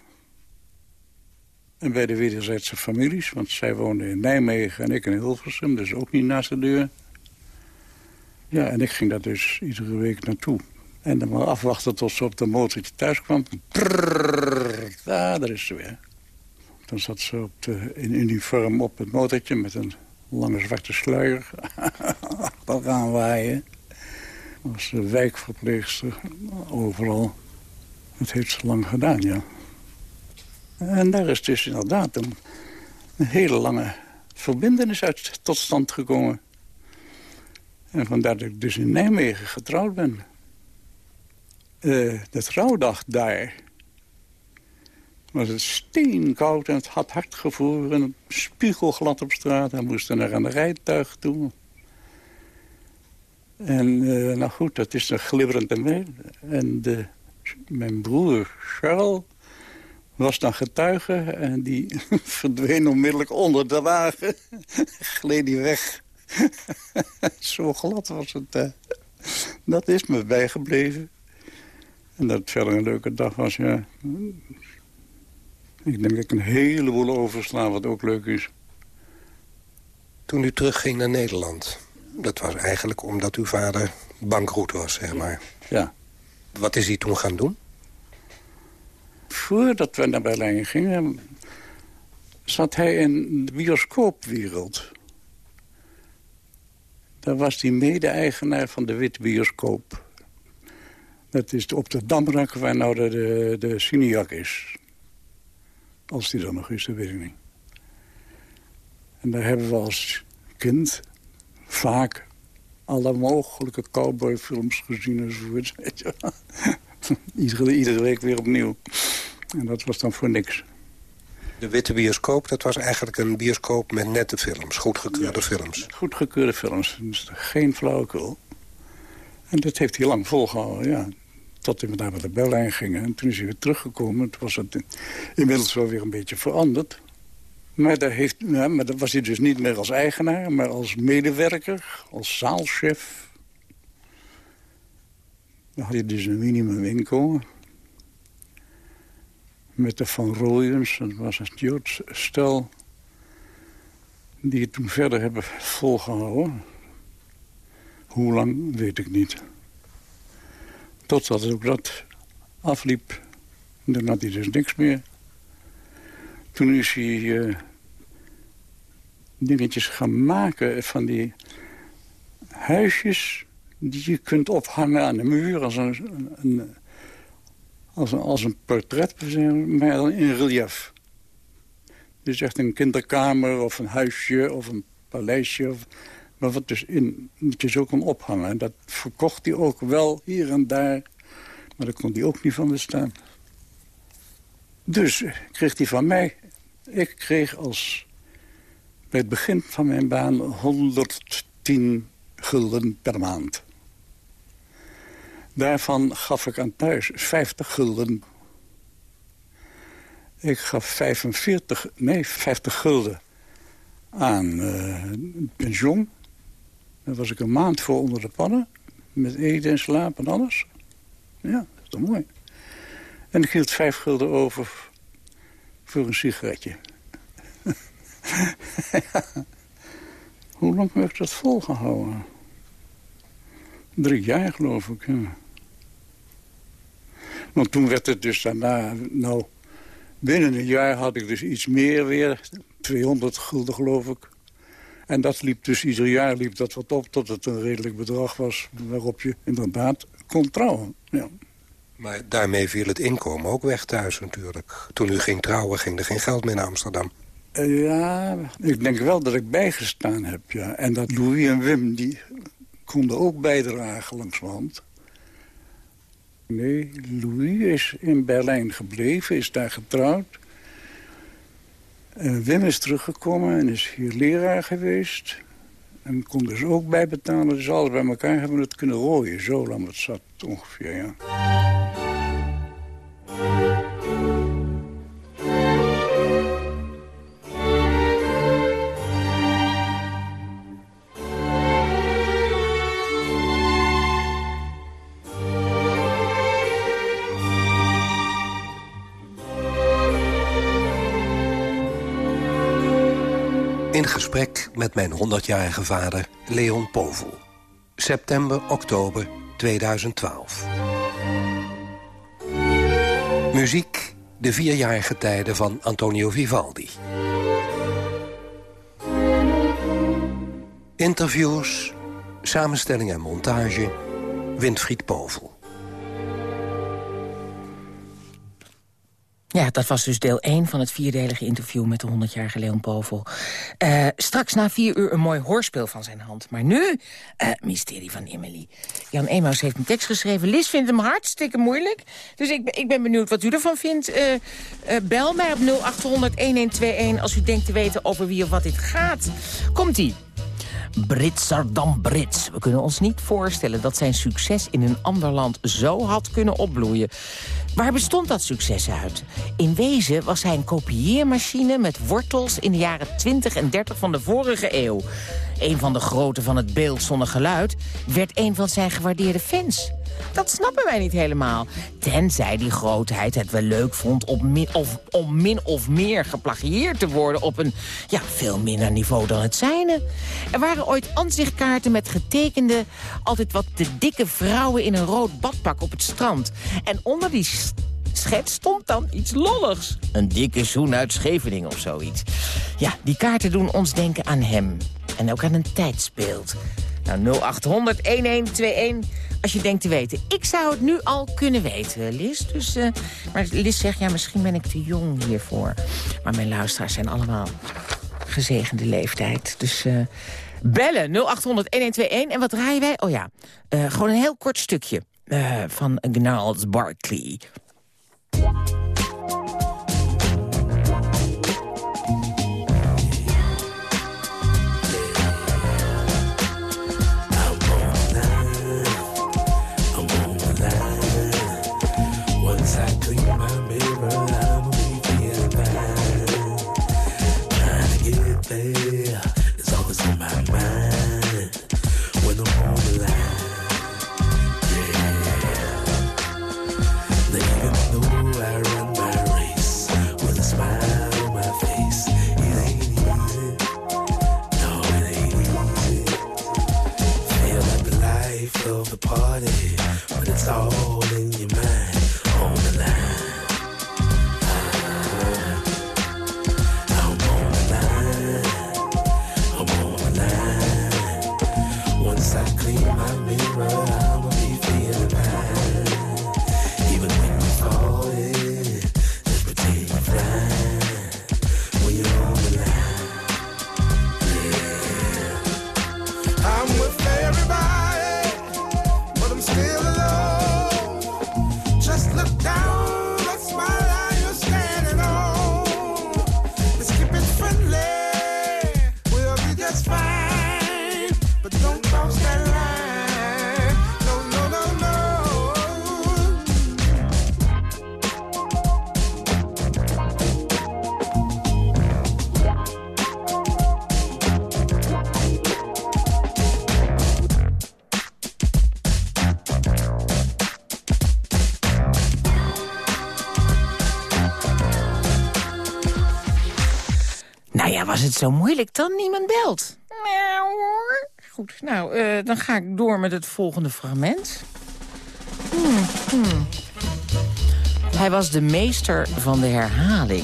Speaker 4: En bij de wederzijdse families, want zij woonden in Nijmegen en ik in Hilversum, dus ook niet naast de deur. Ja, en ik ging daar dus iedere week naartoe. En dan maar afwachten tot ze op de motortje thuis kwam. Daar is ze weer. Dan zat ze op de, in uniform op het motortje met een lange zwarte sluier. gaan waaien. Als wijkverpleegster overal. Het heeft ze lang gedaan, ja. En daar is dus inderdaad een, een hele lange verbindenis uit tot stand gekomen. En vandaar dat ik dus in Nijmegen getrouwd ben. Uh, de trouwdag daar was het steenkoud en het had hard gevroren. Spiegelglad op straat. En moesten naar een rijtuig toe. En uh, nou goed, dat is dan glibberend en mee. En de, mijn broer Charles was dan getuige. En die verdween onmiddellijk onder de wagen. Gleed hij weg Zo glad was het. Uh, dat is me bijgebleven. En dat het verder een leuke dag was, ja. Ik denk dat ik een heleboel oversla, wat ook leuk is.
Speaker 5: Toen u terugging naar Nederland, dat was eigenlijk omdat uw vader bankroet was, zeg maar.
Speaker 4: Ja.
Speaker 5: Wat is hij toen gaan doen?
Speaker 4: Voordat we naar Berlijn gingen, zat hij in de bioscoopwereld. Daar was hij mede-eigenaar van de Wit Bioscoop. Dat is op de Damrak waar nou de, de, de is. Als die dan nog is, dat weet ik niet. En daar hebben we als kind vaak alle mogelijke cowboyfilms gezien enzovoort. iedere, iedere week weer opnieuw. En dat was dan voor niks.
Speaker 5: De witte bioscoop, dat was eigenlijk een bioscoop met nette films, goedgekeurde ja, films.
Speaker 4: Goedgekeurde films, dus geen flauwekul. En dat heeft hij lang volgehouden, ja. Tot hij daar met de Berlijn gingen. En toen is hij weer teruggekomen. Toen was het inmiddels wel weer een beetje veranderd. Maar daar, heeft, ja, maar daar was hij dus niet meer als eigenaar, maar als medewerker, als zaalchef. Dan had hij dus een minimuminkomen. Met de Van Rooyens, dat was een Joods stel... die het toen verder hebben volgehouden. Hoe lang, weet ik niet. Totdat ook dat afliep. Dan had hij dus niks meer. Toen is hij uh, dingetjes gaan maken van die huisjes... die je kunt ophangen aan de muur als een als een, als een portret, maar dan in relief. Dus echt een kinderkamer of een huisje of een paleisje... Of, maar wat dus in, je zo kon ophangen. Dat verkocht hij ook wel hier en daar. Maar daar kon hij ook niet van bestaan. Dus kreeg hij van mij... Ik kreeg als... Bij het begin van mijn baan 110 gulden per maand. Daarvan gaf ik aan thuis 50 gulden. Ik gaf 45, nee, 50 gulden aan uh, pensioen. Daar was ik een maand voor onder de pannen. Met eten en slaap en alles. Ja, dat is toch mooi. En ik hield 5 gulden over voor een sigaretje. Hoe lang heb ik dat volgehouden? Drie jaar, geloof ik, ja. Want toen werd het dus daarna... Nou, binnen een jaar had ik dus iets meer weer. 200 gulden, geloof ik. En dat liep dus ieder jaar liep dat wat op... tot het een redelijk bedrag was waarop je inderdaad kon trouwen. Ja.
Speaker 5: Maar daarmee viel het inkomen ook weg thuis natuurlijk. Toen u ging trouwen ging er geen geld meer naar Amsterdam.
Speaker 4: Uh, ja, ik denk wel dat ik bijgestaan heb, ja. En dat Louis en Wim, die konden ook bijdragen langs mijn hand. Nee, Louis is in Berlijn gebleven, is daar getrouwd. En Wim is teruggekomen en is hier leraar geweest. En kon dus ook bijbetalen. Dus alles bij elkaar hebben we het kunnen rooien. Zo lang het zat ongeveer, ja.
Speaker 5: In gesprek met mijn 100-jarige vader Leon Povel. September, oktober 2012. Muziek, de vierjarige tijden van Antonio Vivaldi. Interviews, samenstelling en montage, Winfried Povel.
Speaker 3: Ja, dat was dus deel 1 van het vierdelige interview met de 100-jarige Leon Povel. Uh, straks na vier uur een mooi hoorspel van zijn hand. Maar nu, uh, Mysterie van Emily. Jan Emaus heeft een tekst geschreven. Lis vindt hem hartstikke moeilijk. Dus ik, ik ben benieuwd wat u ervan vindt. Uh, bel mij op 0800-1121 als u denkt te weten over wie of wat dit gaat. Komt-ie. Britser dan Brits. We kunnen ons niet voorstellen dat zijn succes in een ander land zo had kunnen opbloeien. Waar bestond dat succes uit? In wezen was hij een kopieermachine met wortels in de jaren 20 en 30 van de vorige eeuw. Een van de groten van het beeld zonder geluid werd een van zijn gewaardeerde fans. Dat snappen wij niet helemaal. Tenzij die grootheid het wel leuk vond om min of, om min of meer geplagieerd te worden... op een ja, veel minder niveau dan het zijne. Er waren ooit ansichtkaarten met getekende... altijd wat de dikke vrouwen in een rood badpak op het strand. En onder die schets stond dan iets lolligs. Een dikke zoen uit Scheveningen of zoiets. Ja, die kaarten doen ons denken aan hem. En ook aan een tijdsbeeld. Nou, 0800-1121 als je denkt te weten. Ik zou het nu al kunnen weten, Lis. Dus, uh, maar Lis zegt, ja, misschien ben ik te jong hiervoor. Maar mijn luisteraars zijn allemaal gezegende leeftijd. Dus uh, bellen 0800-1121. En wat draaien wij? Oh ja, uh, gewoon een heel kort stukje van Gnarls Barkley. Was zo moeilijk dan niemand belt? Nou hoor. Goed, nou, uh, dan ga ik door met het volgende fragment. Hmm, hmm. Hij was de meester van de herhaling.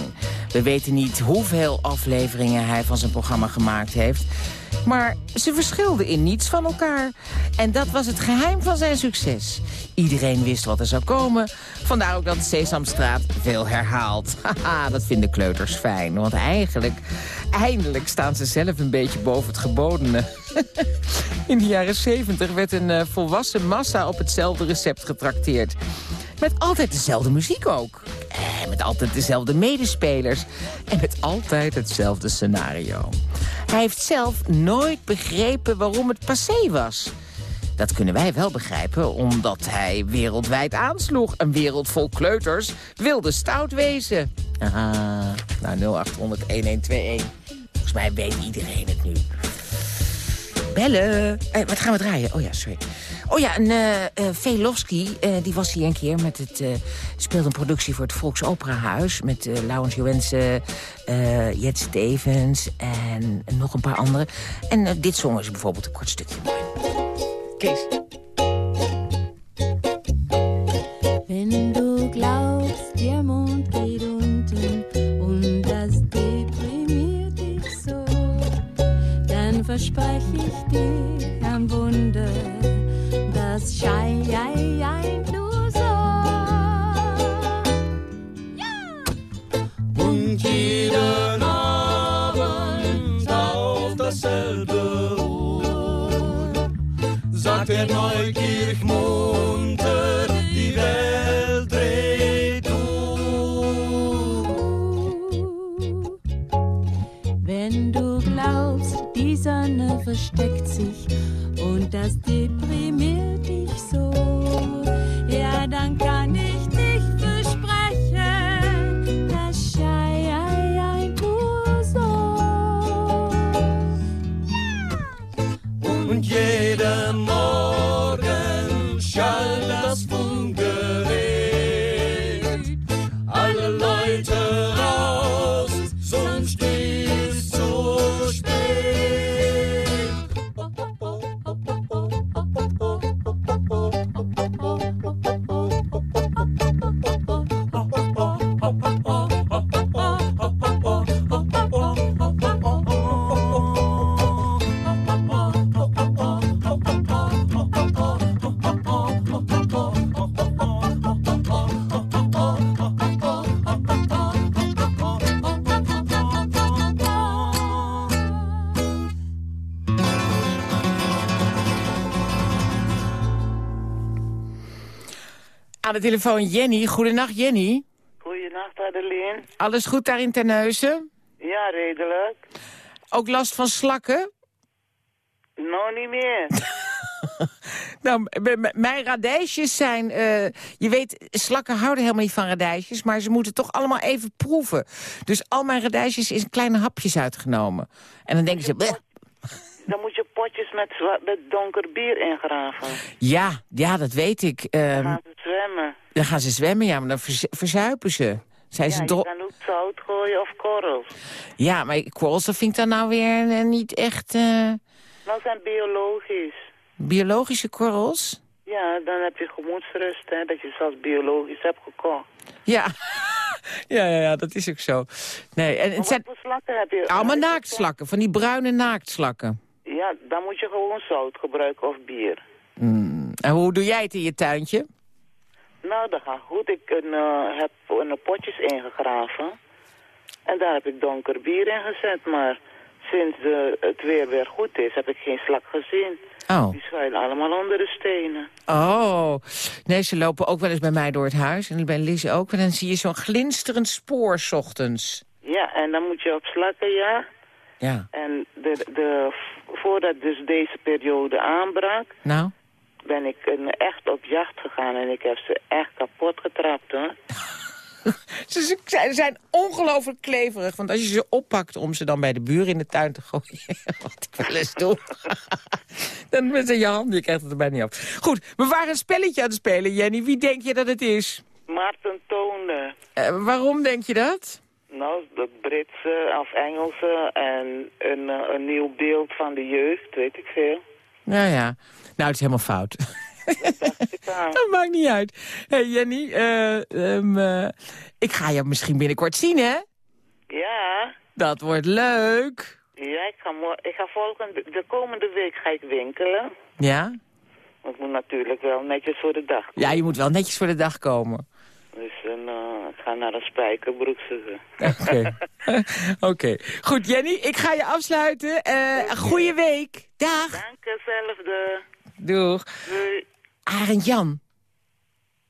Speaker 3: We weten niet hoeveel afleveringen hij van zijn programma gemaakt heeft. Maar ze verschilden in niets van elkaar. En dat was het geheim van zijn succes. Iedereen wist wat er zou komen. Vandaar ook dat Sesamstraat veel herhaalt. Haha, dat vinden kleuters fijn. Want eigenlijk, eindelijk staan ze zelf een beetje boven het gebodene. In de jaren 70 werd een uh, volwassen massa op hetzelfde recept getrakteerd. Met altijd dezelfde muziek ook. En met altijd dezelfde medespelers. En met altijd hetzelfde scenario. Hij heeft zelf nooit begrepen waarom het passé was. Dat kunnen wij wel begrijpen, omdat hij wereldwijd aansloeg. Een wereld vol kleuters wilde stout wezen. Nou 0800-1121. Volgens mij weet iedereen het nu. Bellen. Eh, wat gaan we draaien? Oh ja, sorry. Oh ja, een uh, uh, Velofsky, uh, die was hier een keer met het... speelde een productie voor het Volksoperahuis... met uh, Laurens Joensen, Jet Stevens en nog een paar anderen. En dit zongen ze bijvoorbeeld een kort stukje mooi. Kees.
Speaker 6: Wenn du glaubst, der Mond geht unten und das deprimiert dich so, dann verspreche ich dir das scheint nur so. Ja! Und jeden Abend auf dasselbe sagt er neugierig munter, die Welt dreht um. Wenn du glaubst, die Sonne versteckt
Speaker 3: Aan de telefoon Jenny. Goedenacht, Jenny.
Speaker 7: Goedenacht, Adeline.
Speaker 3: Alles goed daar in Terneuzen?
Speaker 7: Ja, redelijk.
Speaker 3: Ook last van slakken?
Speaker 7: Nou, niet meer.
Speaker 3: Nou, mijn radijsjes zijn... eh, je weet, slakken houden helemaal niet van radijsjes... maar ze moeten toch allemaal even proeven. Dus al mijn radijsjes is kleine hapjes uitgenomen. En dan denken ze...
Speaker 7: Dan moet je potjes met, donker bier ingraven.
Speaker 3: Ja, ja, dat weet ik. Ehm,
Speaker 7: Gaan ze zwemmen.
Speaker 3: dan gaan ze zwemmen, ja, maar dan vers- verzuipen ze. Zijn
Speaker 7: Ja,
Speaker 3: ze
Speaker 7: je kan ook zout gooien of korrels.
Speaker 3: Ja, maar korrels, dat vind ik dan nou weer eh, niet echt... eh,
Speaker 7: Nou zijn biologisch.
Speaker 3: biologische korrels?
Speaker 7: Ja, dan heb je gemoedsrust, hè, dat je zelfs biologisch hebt gekocht.
Speaker 3: Ja. ja, ja, ja, dat is ook zo. Nee, en het zijn
Speaker 7: slakken heb je?
Speaker 3: allemaal naaktslakken, van die bruine naaktslakken.
Speaker 7: Dan moet je gewoon zout gebruiken of bier.
Speaker 3: Mm. En hoe doe jij het in je tuintje?
Speaker 7: Nou, dat gaat goed. Ik een, eh, heb een potjes ingegraven. En daar heb ik donker bier in gezet. Maar sinds de, het weer weer goed is, heb ik geen slak gezien.
Speaker 3: Oh.
Speaker 7: Die schuilen allemaal onder de stenen.
Speaker 3: Oh. Nee, ze lopen ook wel eens bij mij door het huis. En bij Liz ook. En dan zie je zo'n glinsterend spoor 's ochtends.
Speaker 7: Ja, en dan moet je op slakken, ja.
Speaker 3: Ja.
Speaker 7: En de, de, voordat dus deze periode aanbrak,
Speaker 3: Nou?
Speaker 7: ben ik een, echt op jacht gegaan. En ik heb ze echt kapot getrapt, hoor.
Speaker 3: Ze zijn ongelooflijk kleverig. Want als je ze oppakt om ze dan bij de buren in de tuin te gooien... wat ik wel eens doe... dan met je handen, je krijgt het er bijna niet af. Goed, we waren een spelletje aan het spelen, Jenny. Wie denk je dat het is?
Speaker 7: Maarten Toonde.
Speaker 3: Eh, waarom denk je dat?
Speaker 7: Nou, dat Britse of Engelse en een, eh, een nieuw beeld van de jeugd, weet ik veel.
Speaker 3: Nou ja, nou, het is helemaal fout. Dat maakt niet uit. hey, Jenny, eh, ehm, eh, ik ga je misschien binnenkort zien, hè?
Speaker 7: ja,
Speaker 3: Dat wordt leuk.
Speaker 7: ja ik, ga ik ga volgende, de komende week ga ik winkelen.
Speaker 3: Ja?
Speaker 7: Want ik moet natuurlijk wel netjes voor de dag komen.
Speaker 3: Ja, je moet wel netjes voor de dag komen.
Speaker 7: Dus een, eh, ik ga naar een spijkerbroek zoeken.
Speaker 3: Oké. Oké. Goed, Jenny, ik ga je afsluiten. Eh goeie week. Dag.
Speaker 7: Dank, hetzelfde.
Speaker 3: Doeg.
Speaker 7: Doei.
Speaker 3: Arend Jan.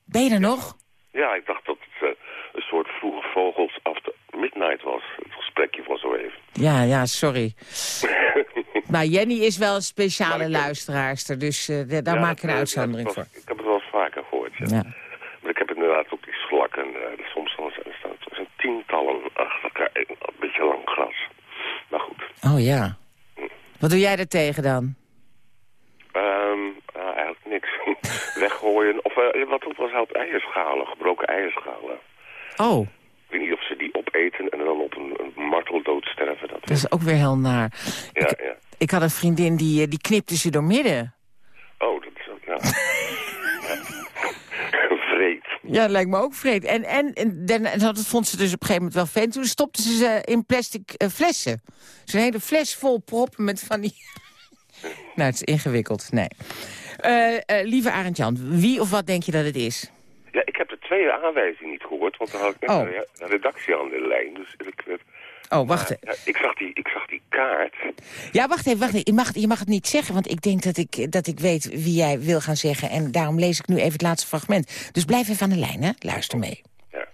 Speaker 3: Ben je er nog?
Speaker 8: Ja, ik dacht dat het eh, een soort vroege vogels after midnight was. Het gesprekje van zo even.
Speaker 3: Ja, ja, sorry. Maar Jenny is wel een speciale
Speaker 8: ik
Speaker 3: luisteraarster, dus eh, daar
Speaker 8: Ja,
Speaker 3: maak ik een uitzondering voor.
Speaker 8: Ik heb het wel eens vaker gehoord, ja.
Speaker 3: Ja.
Speaker 8: Maar ik heb inderdaad ook die slakken. eh, soms dan zijn er zijn tientallen achter elkaar. Een beetje lang gras. Maar goed.
Speaker 3: Oh ja. Wat doe jij er tegen dan?
Speaker 8: Ehm, nou, eigenlijk niks. Weggooien. Of eh, wat ook was, helpt eierschalen. Gebroken eierschalen.
Speaker 3: Oh,
Speaker 8: Ik weet niet of ze die opeten en dan op een, een marteldood sterven. Dat,
Speaker 3: dat is ook weer heel naar.
Speaker 8: ja, ja.
Speaker 3: Ik had een vriendin die, eh, die knipte ze door midden.
Speaker 8: Oh, dat is ook, ja. ja. Vreed.
Speaker 3: Ja, dat lijkt me ook vreed. En, en, en, dat vond ze dus op een gegeven moment wel fijn. Toen stopte ze ze in plastic eh, flessen. Zo'n hele fles vol proppen met van die... nou, het is ingewikkeld. Nee. Eh, eh, lieve Arend Jan, wie of wat denk je dat het is?
Speaker 8: Ja, ik heb de tweede aanwijzing niet gehoord, want dan had ik net
Speaker 3: Oh.
Speaker 8: de de redactie aan de lijn. Dus ik,
Speaker 3: Oh, wacht.
Speaker 8: ja, ik, zag die, ik zag die kaart.
Speaker 3: Ja, wacht even, wacht even. Je mag, je mag het niet zeggen, want ik denk dat ik, dat ik weet wie jij wil gaan zeggen. En daarom lees ik nu even het laatste fragment. Dus blijf even aan de lijn, hè? Luister mee.
Speaker 8: Ja.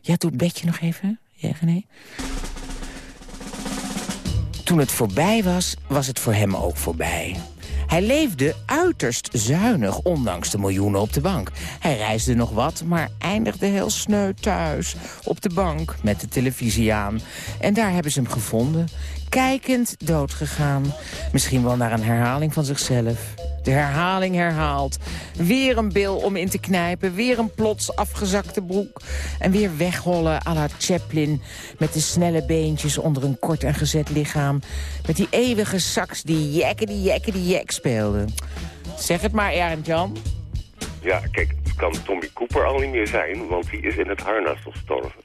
Speaker 3: Ja, doe het bedje nog even. Ja, René? Toen het voorbij was, was het voor hem ook voorbij. Hij leefde uiterst zuinig, ondanks de miljoenen op de bank. Hij reisde nog wat, maar eindigde heel sneu thuis. Op de bank, met de televisie aan. En daar hebben ze hem gevonden. Kijkend doodgegaan. Misschien wel naar een herhaling van zichzelf. De herhaling herhaalt. Weer een bil om in te knijpen. Weer een plots afgezakte broek. En weer weghollen à la Chaplin. Met de snelle beentjes onder een kort en gezet lichaam. Met die eeuwige sax die jekke die jekke die jek speelde. Zeg het maar, Arend Jan.
Speaker 8: Ja, kijk, het kan Tommy Cooper al niet meer zijn, want die is in het harnas gestorven.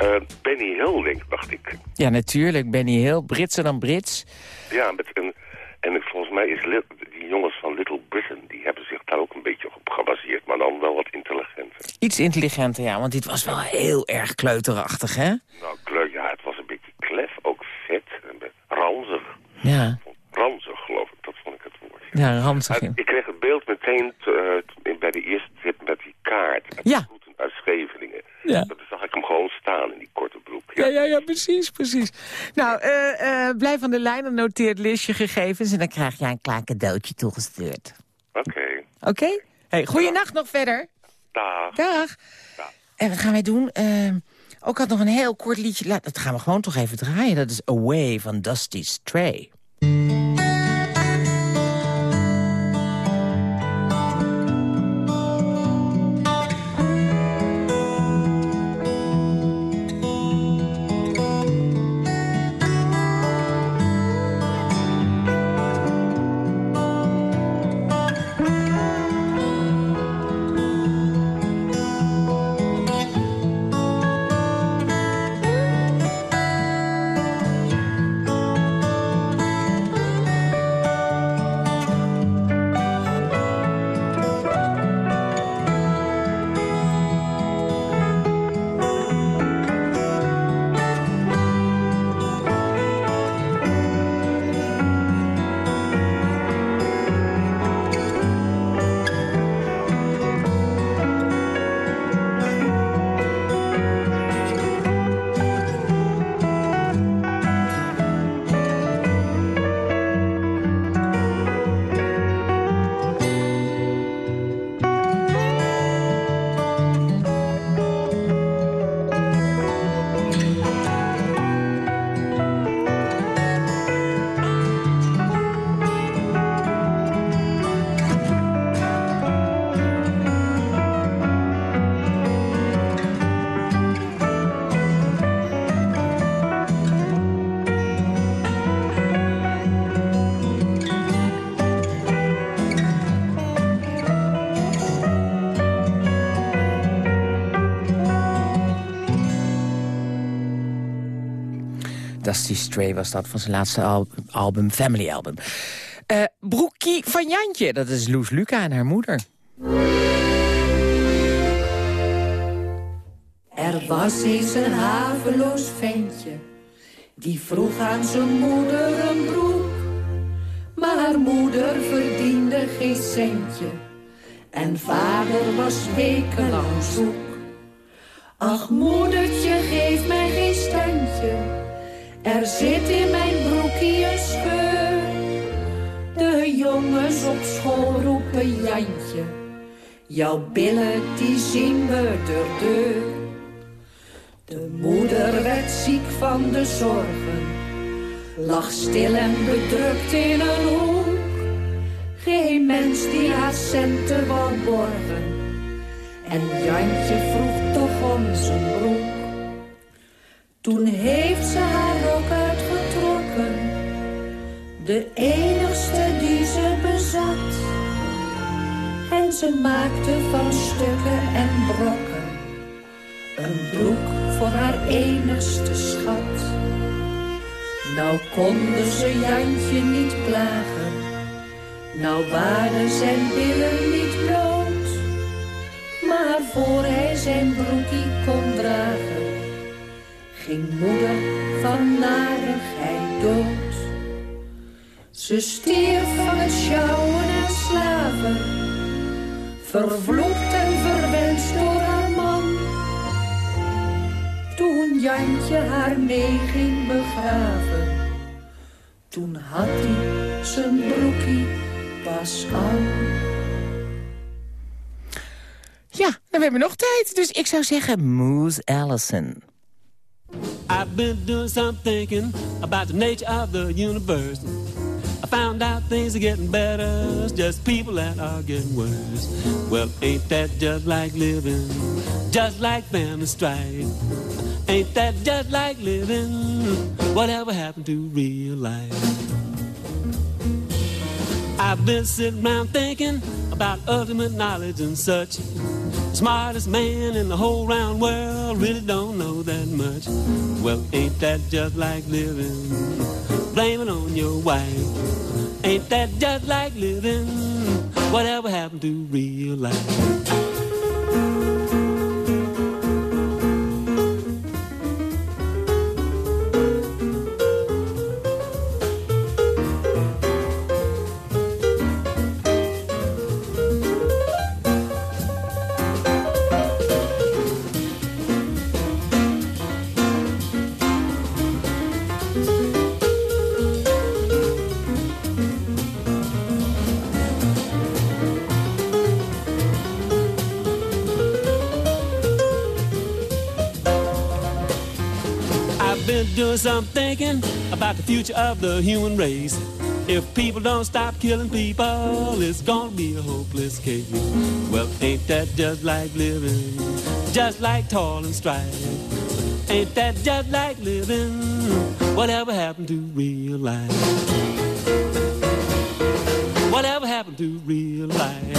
Speaker 8: Eh Benny Hill, denk, dacht ik.
Speaker 3: Ja, natuurlijk. Benny Hill, Britser dan Brits.
Speaker 8: Ja, met een, en volgens mij is die jongens van Little Britain, die hebben zich daar ook een beetje op gebaseerd, maar dan wel wat intelligenter.
Speaker 3: Iets intelligenter, ja, want dit was wel heel erg kleuterachtig, hè?
Speaker 8: Nou, kleur, ja, het was een beetje klef, ook vet, ranzig.
Speaker 3: Ja,
Speaker 8: Ranzig, geloof ik, dat vond ik het woord.
Speaker 3: ja ranzig. Ja.
Speaker 8: ik kreeg het beeld meteen eh, bij de eerste tip met die
Speaker 3: Ja.
Speaker 8: Groeten uit Scheveningen.
Speaker 3: Ja.
Speaker 8: Dat staan in die korte broek.
Speaker 3: Ja, ja, ja, precies, precies. Nou, eh, eh, blijf aan de lijn en noteer het listje gegevens... en dan krijg jij een klein cadeautje toegestuurd.
Speaker 8: Oké.
Speaker 3: Oké? Hey, goeienacht nog verder.
Speaker 8: Dag.
Speaker 3: Dag. En wat gaan wij doen? Eh, ook had nog een heel kort liedje. Laat- Dat gaan we gewoon toch even draaien. Dat is Away van Dusty Stray. Stray was dat van zijn laatste al- album, Family Album. Eh Broekie van Jantje, dat is Loes Luca en haar moeder.
Speaker 9: Er was eens een haveloos ventje, die vroeg aan zijn moeder een broek. Maar haar moeder verdiende geen centje, en vader was wekenlang zoek. Ach moedertje, geef mij geen standje, er zit in mijn broekie een scheur. De jongens op school roepen Jantje, jouw billen die zien we de deur. De moeder werd ziek van de zorgen, lag stil en bedrukt in een hoek. Geen mens die haar centen wou borgen, en Jantje vroeg toch om zijn broek. Toen heeft ze haar rok uitgetrokken, de enigste die ze bezat. En ze maakte van stukken en brokken een broek voor haar enigste schat. Nou konden ze Jantje niet plagen, nou waren zijn billen niet bloot. Maar voor hij zijn broekie kon dragen, ging moeder van narigheid dood. Ze stierf van het sjouwen en slaven, vervloekt en verwenst door haar man. Toen Jantje haar mee ging begraven, toen had hij zijn broekie pas aan.
Speaker 3: Ja, we hebben nog tijd, dus ik zou zeggen Moose Allison.
Speaker 6: I've been doing some thinking about the nature of the universe. I found out things are getting better, it's just people that are getting worse. Well, ain't that just like living? Just like family strife. Ain't that just like living? Whatever happened to real life? I've been sitting around thinking about ultimate knowledge and such. Smartest man in the whole round world really don't know that much. Well, ain't that just like living? Blame it on your wife. Ain't that just like living? Whatever happened to real life? Doing some thinking about the future of the human race. If people don't stop killing people, it's gonna be a hopeless case. Well, ain't that just like living? Just like toil and strife. Ain't that just like living? Whatever happened to real life? Whatever happened to real life?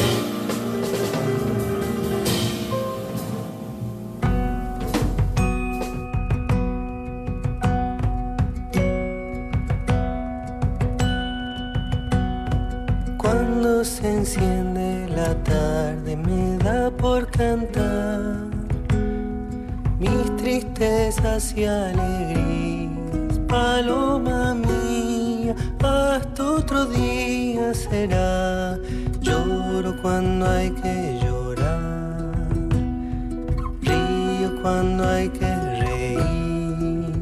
Speaker 10: Enciende la tarde me da por cantar mis tristezas y alegrías, paloma mía, hasta otro día será. Lloro cuando hay que llorar, río cuando hay que reír,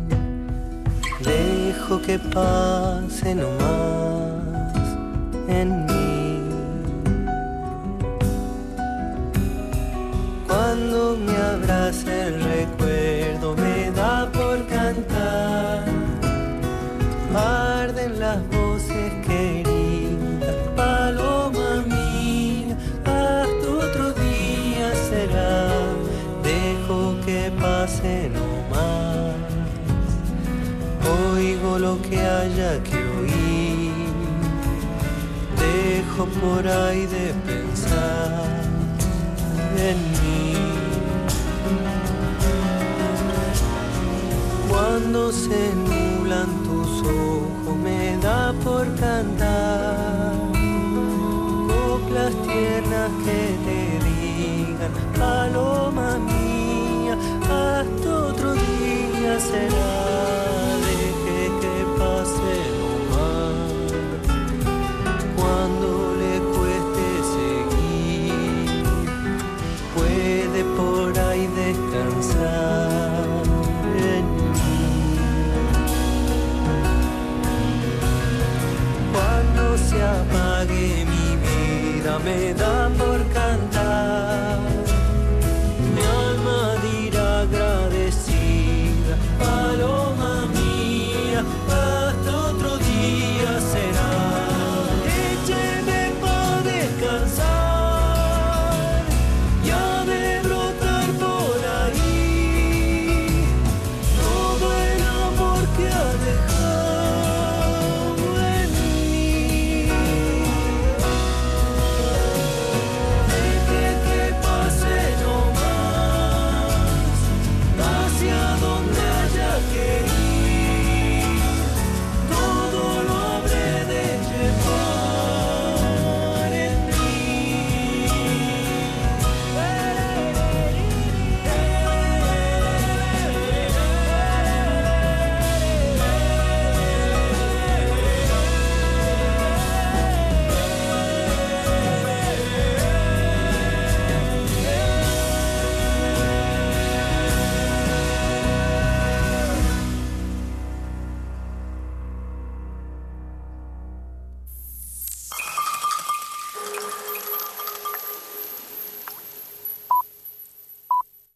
Speaker 10: dejo que pase nomás Cuando me abraza el recuerdo me da por cantar. Arden las voces queridas, paloma mía, hasta otro día será. Dejo que pase no más. Oigo lo que haya que oír. Dejo por ahí de pensar en Cuando se nublan tus ojos me da por cantar coplas tiernas que te digan, paloma mía, hasta otro día será.